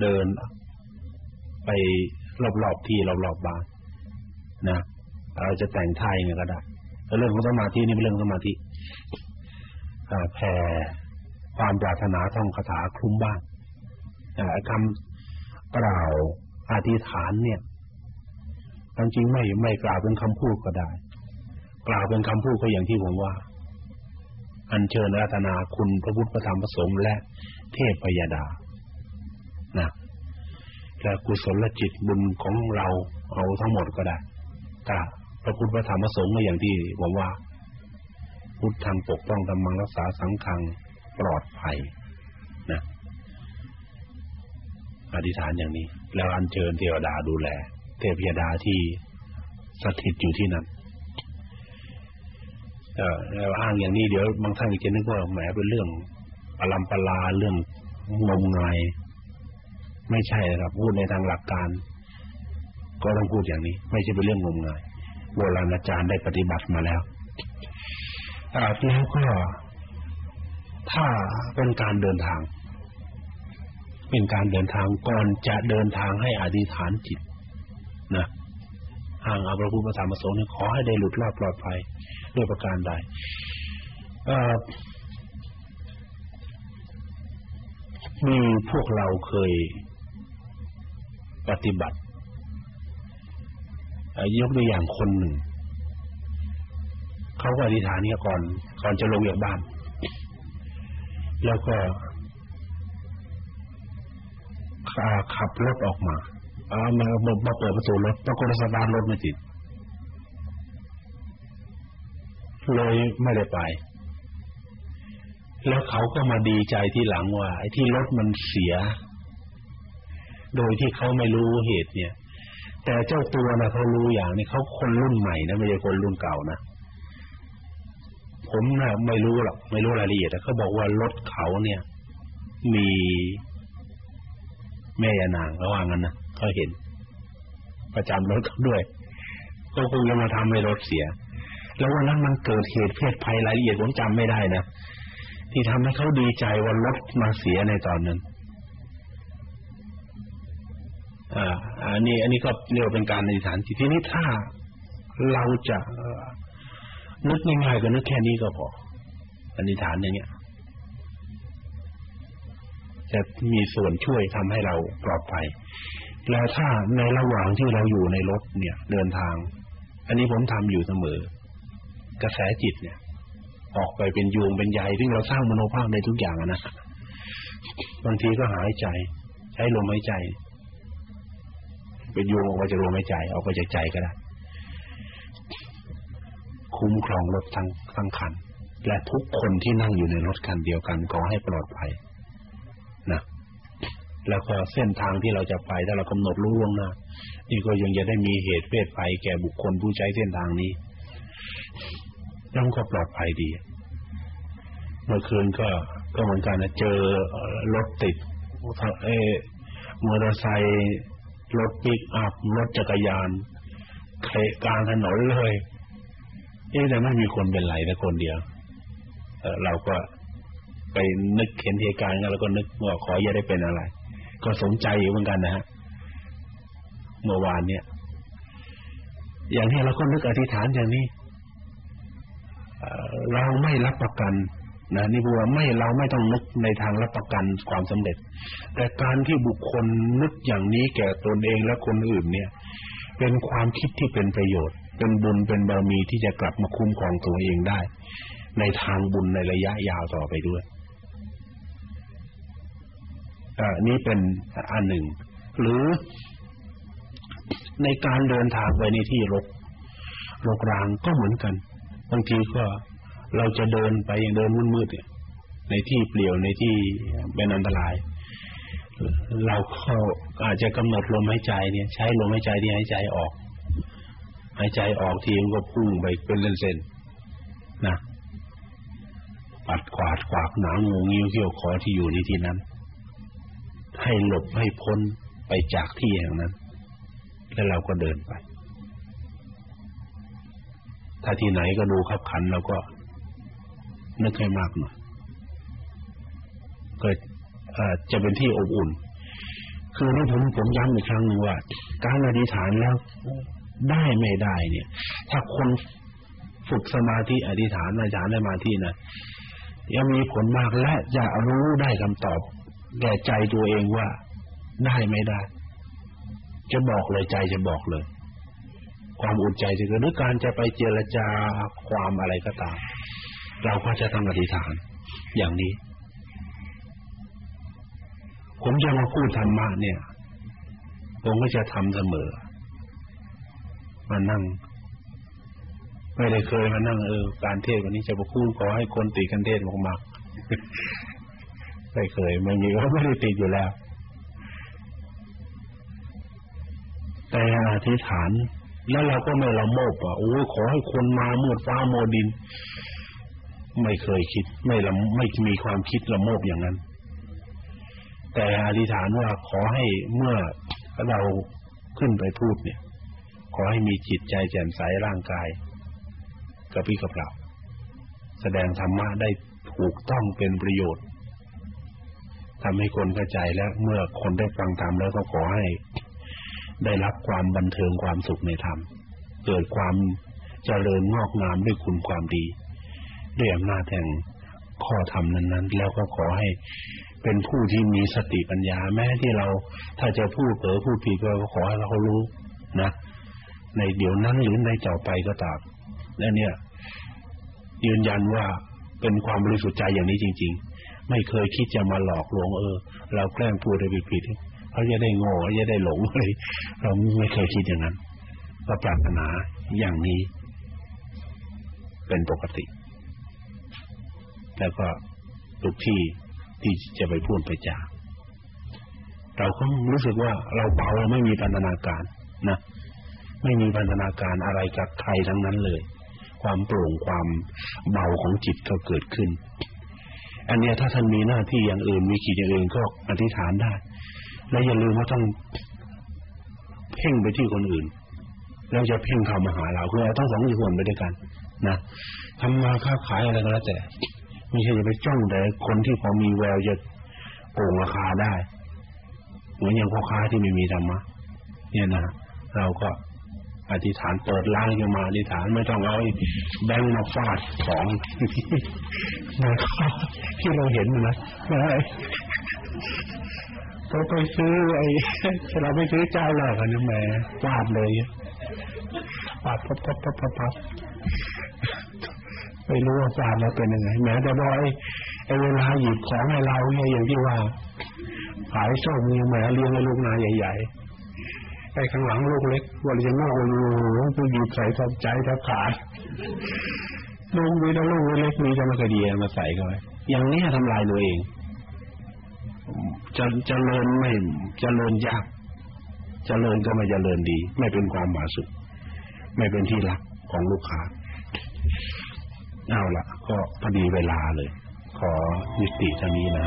เดิน ไปรอบๆที่รอบๆบ้านนะเราจะแต่งท่ายังไงก็ได้แต่เรื่องของสมาธินี่เป็นเรื่องสมาธิแผ่ความปรารถนาท่องคาถาคลุ้มบ้านอ่าคำกล่าวอธิษฐานเนี่ยจริงๆไม่ไม่กล่าวเป็นคำพูดก็ได้ กล่าวเป็นคำพูดก็อย่างที่ผมว่า อัญเชิญรัตนาคุณพระพุทธพระธรรมพระสงฆ์และเทพพยดา และกุศลจิตบุญของเราเอาทั้งหมดก็ได้ถ้าพระพุทธพระธรรมพระสงฆ์ก็อย่างที่ผมว่า พุทธังปกป้องธรรมังรักษาสังฆังปลอดภัยนะอธิษฐานอย่างนี้ แล้วอัญเชิญเทวดาดูแล เทพยดาที่สถิตอยู่ที่นั่นเอ่ออ้างอย่างนี้เดี๋ยวบางท่านจะนึกว่าแหมเป็นเรื่องปลัมปลาเรื่องงมงาย ไม่ใช่ครับพูดในทางหลักการ ก็ต้องพูดอย่างนี้ ไม่ใช่เป็นเรื่องงมงายโบราณอาจารย์ได้ปฏิบัติมาแล้วอ่แล้วก็ถ้าเป็นการเดินทาง เป็นการเดินทางก่อนจะเดินทางให้อธิษฐานจิตนะห่างอาพระพุทธธรรมประสงค์ขอให้ได้หลุดรอดปลอดภัยด้วยประการใดมีพวกเราเคย ปฏิบัติยกตัวอย่างคนหนึ่ง เขาก็อธิษฐานเนี่ยก่อน ก่อนจะลงจากบ้าน แล้วก็ขับรถออกมาเอามามาเปิดประตูรถปรากฏสตาร์ทรถไม่ติดเลยไม่ได้ไป แล้วเขาก็มาดีใจที่หลังว่าไอ้ที่รถมันเสีย โดยที่เขาไม่รู้เหตุเนี่ย แต่เจ้าตัวนะเขารู้อย่างนี้เขาคนรุ่นใหม่นะไม่ใช่คนรุ่นเก่านะผมนะไม่รู้หรอกไม่รู้รายละเอียดแต่เขาบอกว่ารถเขาเนี่ย มีแม่ยานางเขาว่างั้นนะเขาเห็น ประจำรถเขาด้วยก็คงจะมาทำให้รถเสีย แล้ววันนั้นมันเกิดเหตุเพศภัยรายละเอียดผมจำไม่ได้นะที่ทำให้เขาดีใจว่ารถมาเสียในตอนนั้น อ่าอันนี้อันนี้ก็เรียกเป็นการในฐานจิตทีนี้ถ้าเราจะนึกง่ายๆก็นึกแค่นี้ก็พออนิษฐานอย่างเงี้ยจะมีส่วนช่วยทำให้เราปลอดภัย แล้วถ้าในระหว่างที่เราอยู่ในรถเนี่ย เดินทาง อันนี้ผมทำอยู่เสมอ กระแสจิตเนี่ย ออกไปเป็นยวงเป็นใยที่เราสร้างมโนภาพในทุกอย่างนะบางทีก็หายใจ ใช้ลมหายใจ เป็นโยงออกมาจากลมหายใจออกไปจากใจก็ได้คุ้มครองรถทั้งทั้งคัน และทุกคนที่นั่งอยู่ในรถคันเดียวกันก็ให้ปลอดภัยนะแล้วก็เส้นทางที่เราจะไปถ้าเรากำหนดรู้ล่วงหน้านี่ก็ยังจะได้มีเหตุเพศภัยแก่บุคคลผู้ใช้เส้นทางนี้ย่อมก็ปลอดภัยดี เมื่อคืนก็ก็เหมือนกันนะเจอรถติดเอมอเตอร์ไซค์ รถปิกอัพรถจักรยานเคกลางถนนเลยเอ๊แต่ไม่มีคนเป็นไรแต่คนเดียวเเราก็ไปนึกเห็นเหตุการณ์แล้วก็นึกว่าขออย่าได้เป็นอะไร ก็สนใจอยู่เหมือนกันนะฮะเมื่อวานเนี่ย อย่างนี้เราก็นึกอธิษฐานอย่างนี้เราไม่รับประกัน นะนี่บัวไม่เราไม่ต้องนึกในทางรับประกันความสำเร็จ แต่การที่บุคคลนึกอย่างนี้แก่ตนเองและคนอื่นเนี่ย เป็นความคิดที่เป็นประโยชน์ เป็นบุญเป็นบารมีที่จะกลับมาคุ้มครองตัวเองได้ ในทางบุญในระยะยาวต่อไปด้วยอ่านี้เป็นอันหนึ่ง หรือในการเดินทางไปในที่รกรกรางก็เหมือนกันบางทีก็ เราจะเดินไปอย่างเดินมืดๆเนี่ยในที่เปลี่ยวในที่เป็นอันตราย เราก็อาจจะกำหนดลมหายใจเนี่ย ใช้ลมหายใจที่หายใจออกหายใจออกทีมันก็พุ่งไปเป็นเส้นๆนะปัดกวาดกวากหนังงูงิ้วเขี้ยวคอที่อยู่ในที่นั้น ให้หลบให้พ้นไปจากที่แห่งนั้น แล้วเราก็เดินไป ถ้าที่ไหนก็ดูขับขันเราก็ นึกให้มากหน่อยก็จะเป็นที่อบอุ่น คือนี่ผมผมย้ำอีกครั้งหนึ่งว่า การอธิษฐานแล้วได้ไม่ได้เนี่ย ถ้าคนฝึกสมาธิอธิษฐานอาจารย์ได้มาที่นะยังมีผลมากและจะรู้ได้คำตอบแก่ใจตัวเองว่าได้ไม่ได้ จะบอกเลยใจจะบอกเลย ความอุ่นใจจะเกิดหรือการจะไปเจรจาความอะไรก็ตาม เราก็จะต้องอธิษฐาน อย่างนี้ ผมจะมาพูดธรรมะเนี่ย ผมก็จะทำเสมอมานั่ง ไม่ได้เคยมานั่งเออการเทศวันนี้จะมาพูดขอให้คนติกันเทศมากๆไม่เคยไม่มีก็ไม่ได้ติดอยู่แล้ว แต่อธิษฐานแล้วเราก็ไม่ละโมบอะโอ้ขอให้คนมาเมื่อฟ้าโมดิน ไม่เคยคิด ไม่ละไม่มีความคิดละโมบอย่างนั้น แต่อธิษฐานว่าขอให้เมื่อเราขึ้นไปพูดเนี่ย ขอให้มีจิตใจแจ่มใสร่างกายกระปี้กระเปร่าแสดงธรรมะได้ถูกต้องเป็นประโยชน์ทำให้คนเข้าใจแล้วเมื่อคนได้ฟังธรรมแล้วก็ขอให้ ได้รับความบันเทิงความสุขในธรรม เกิดความเจริญงอกงามด้วยคุณความดี ด้วยอำนาจแห่งข้อธรรมนั้นๆ แล้วก็ขอให้เป็นผู้ที่มีสติปัญญา แม้ที่เราถ้าจะพูดเผลอพูดผิดก็ขอให้เรารู้นะ ในเดี๋ยวนั้นหรือในต่อไปก็ตามและเนี่ย ยืนยันว่าเป็นความบริสุทธิ์ใจอย่างนี้จริง ๆ ไม่เคยคิดจะมาหลอกลวงเออ เราแกล้งพูดอะไรผิดๆเขาจะได้โง่จะได้หลงอะไรเราไม่เคยคิดอย่างนั้นก็ปรารถนาอย่างนี้ เป็นปกติ แล้วก็ทุกที่ที่จะไปพูดไปจาเราก็รู้สึกว่าเราเบาไม่มีพันธนาการนะไม่มีพันธนาการอะไรกับใครทั้งนั้นเลย ความโปร่งความเบาของจิตก็เกิดขึ้น อันนี้ถ้าท่านมีหน้าที่อย่างอื่นมีกิจอย่างอื่นก็อธิษฐานได้ และอย่าลืมว่าต้องเพ่งไปที่คนอื่น แล้วจะเพ่งเข้ามาหาเราคือเราต้องสองส่วนไปด้วยกัน นะทำมาค้าขายอะไรก็แล้วแต่ ไม่ใช่จะไปจ้องแต่คนที่พอมีแววจะโป่งราคาได้ เหมือนอย่างพ่อค้าที่ไม่มีธรรมะเนี่ยนะเราก็อธิษฐานเปิดล้างขึ้นมาอธิษฐานไม่ต้องเอาแบงค์มาฟาดของนะครับที่เราเห็นนะเราไปซื้อไอ้เราไปซื้อเจ้าแรกกันแหมฟาดเลยฟาดพับพับพับพับ ไม่รู้ว่าฟาดแล้วเป็นยังไงแม้แต่บอยไอ้เวลาหยิบของให้เราเนี่ยอย่างที่ว่าขายส้มเนี่ยแหมเลี้ยงให้ลูกนาใหญ่ๆไอ้ข้างหลังลูกเล็กวันจะงอกอยู่กูหยิบใส่ทับใจทับขาลูกมีแต่ลูกเล็กมีจะมาคดีมาใส่เข้าไปอย่างนี้ทำลายตัวเองจะจะเลินไม่จะเลินยากจะเลินก็ไม่จะเลินดี ไม่เป็นความหมาสุขไม่เป็นที่รักของลูกค้า เอาละก็พอดีเวลาเลย ขอยุติเท่านี้นะ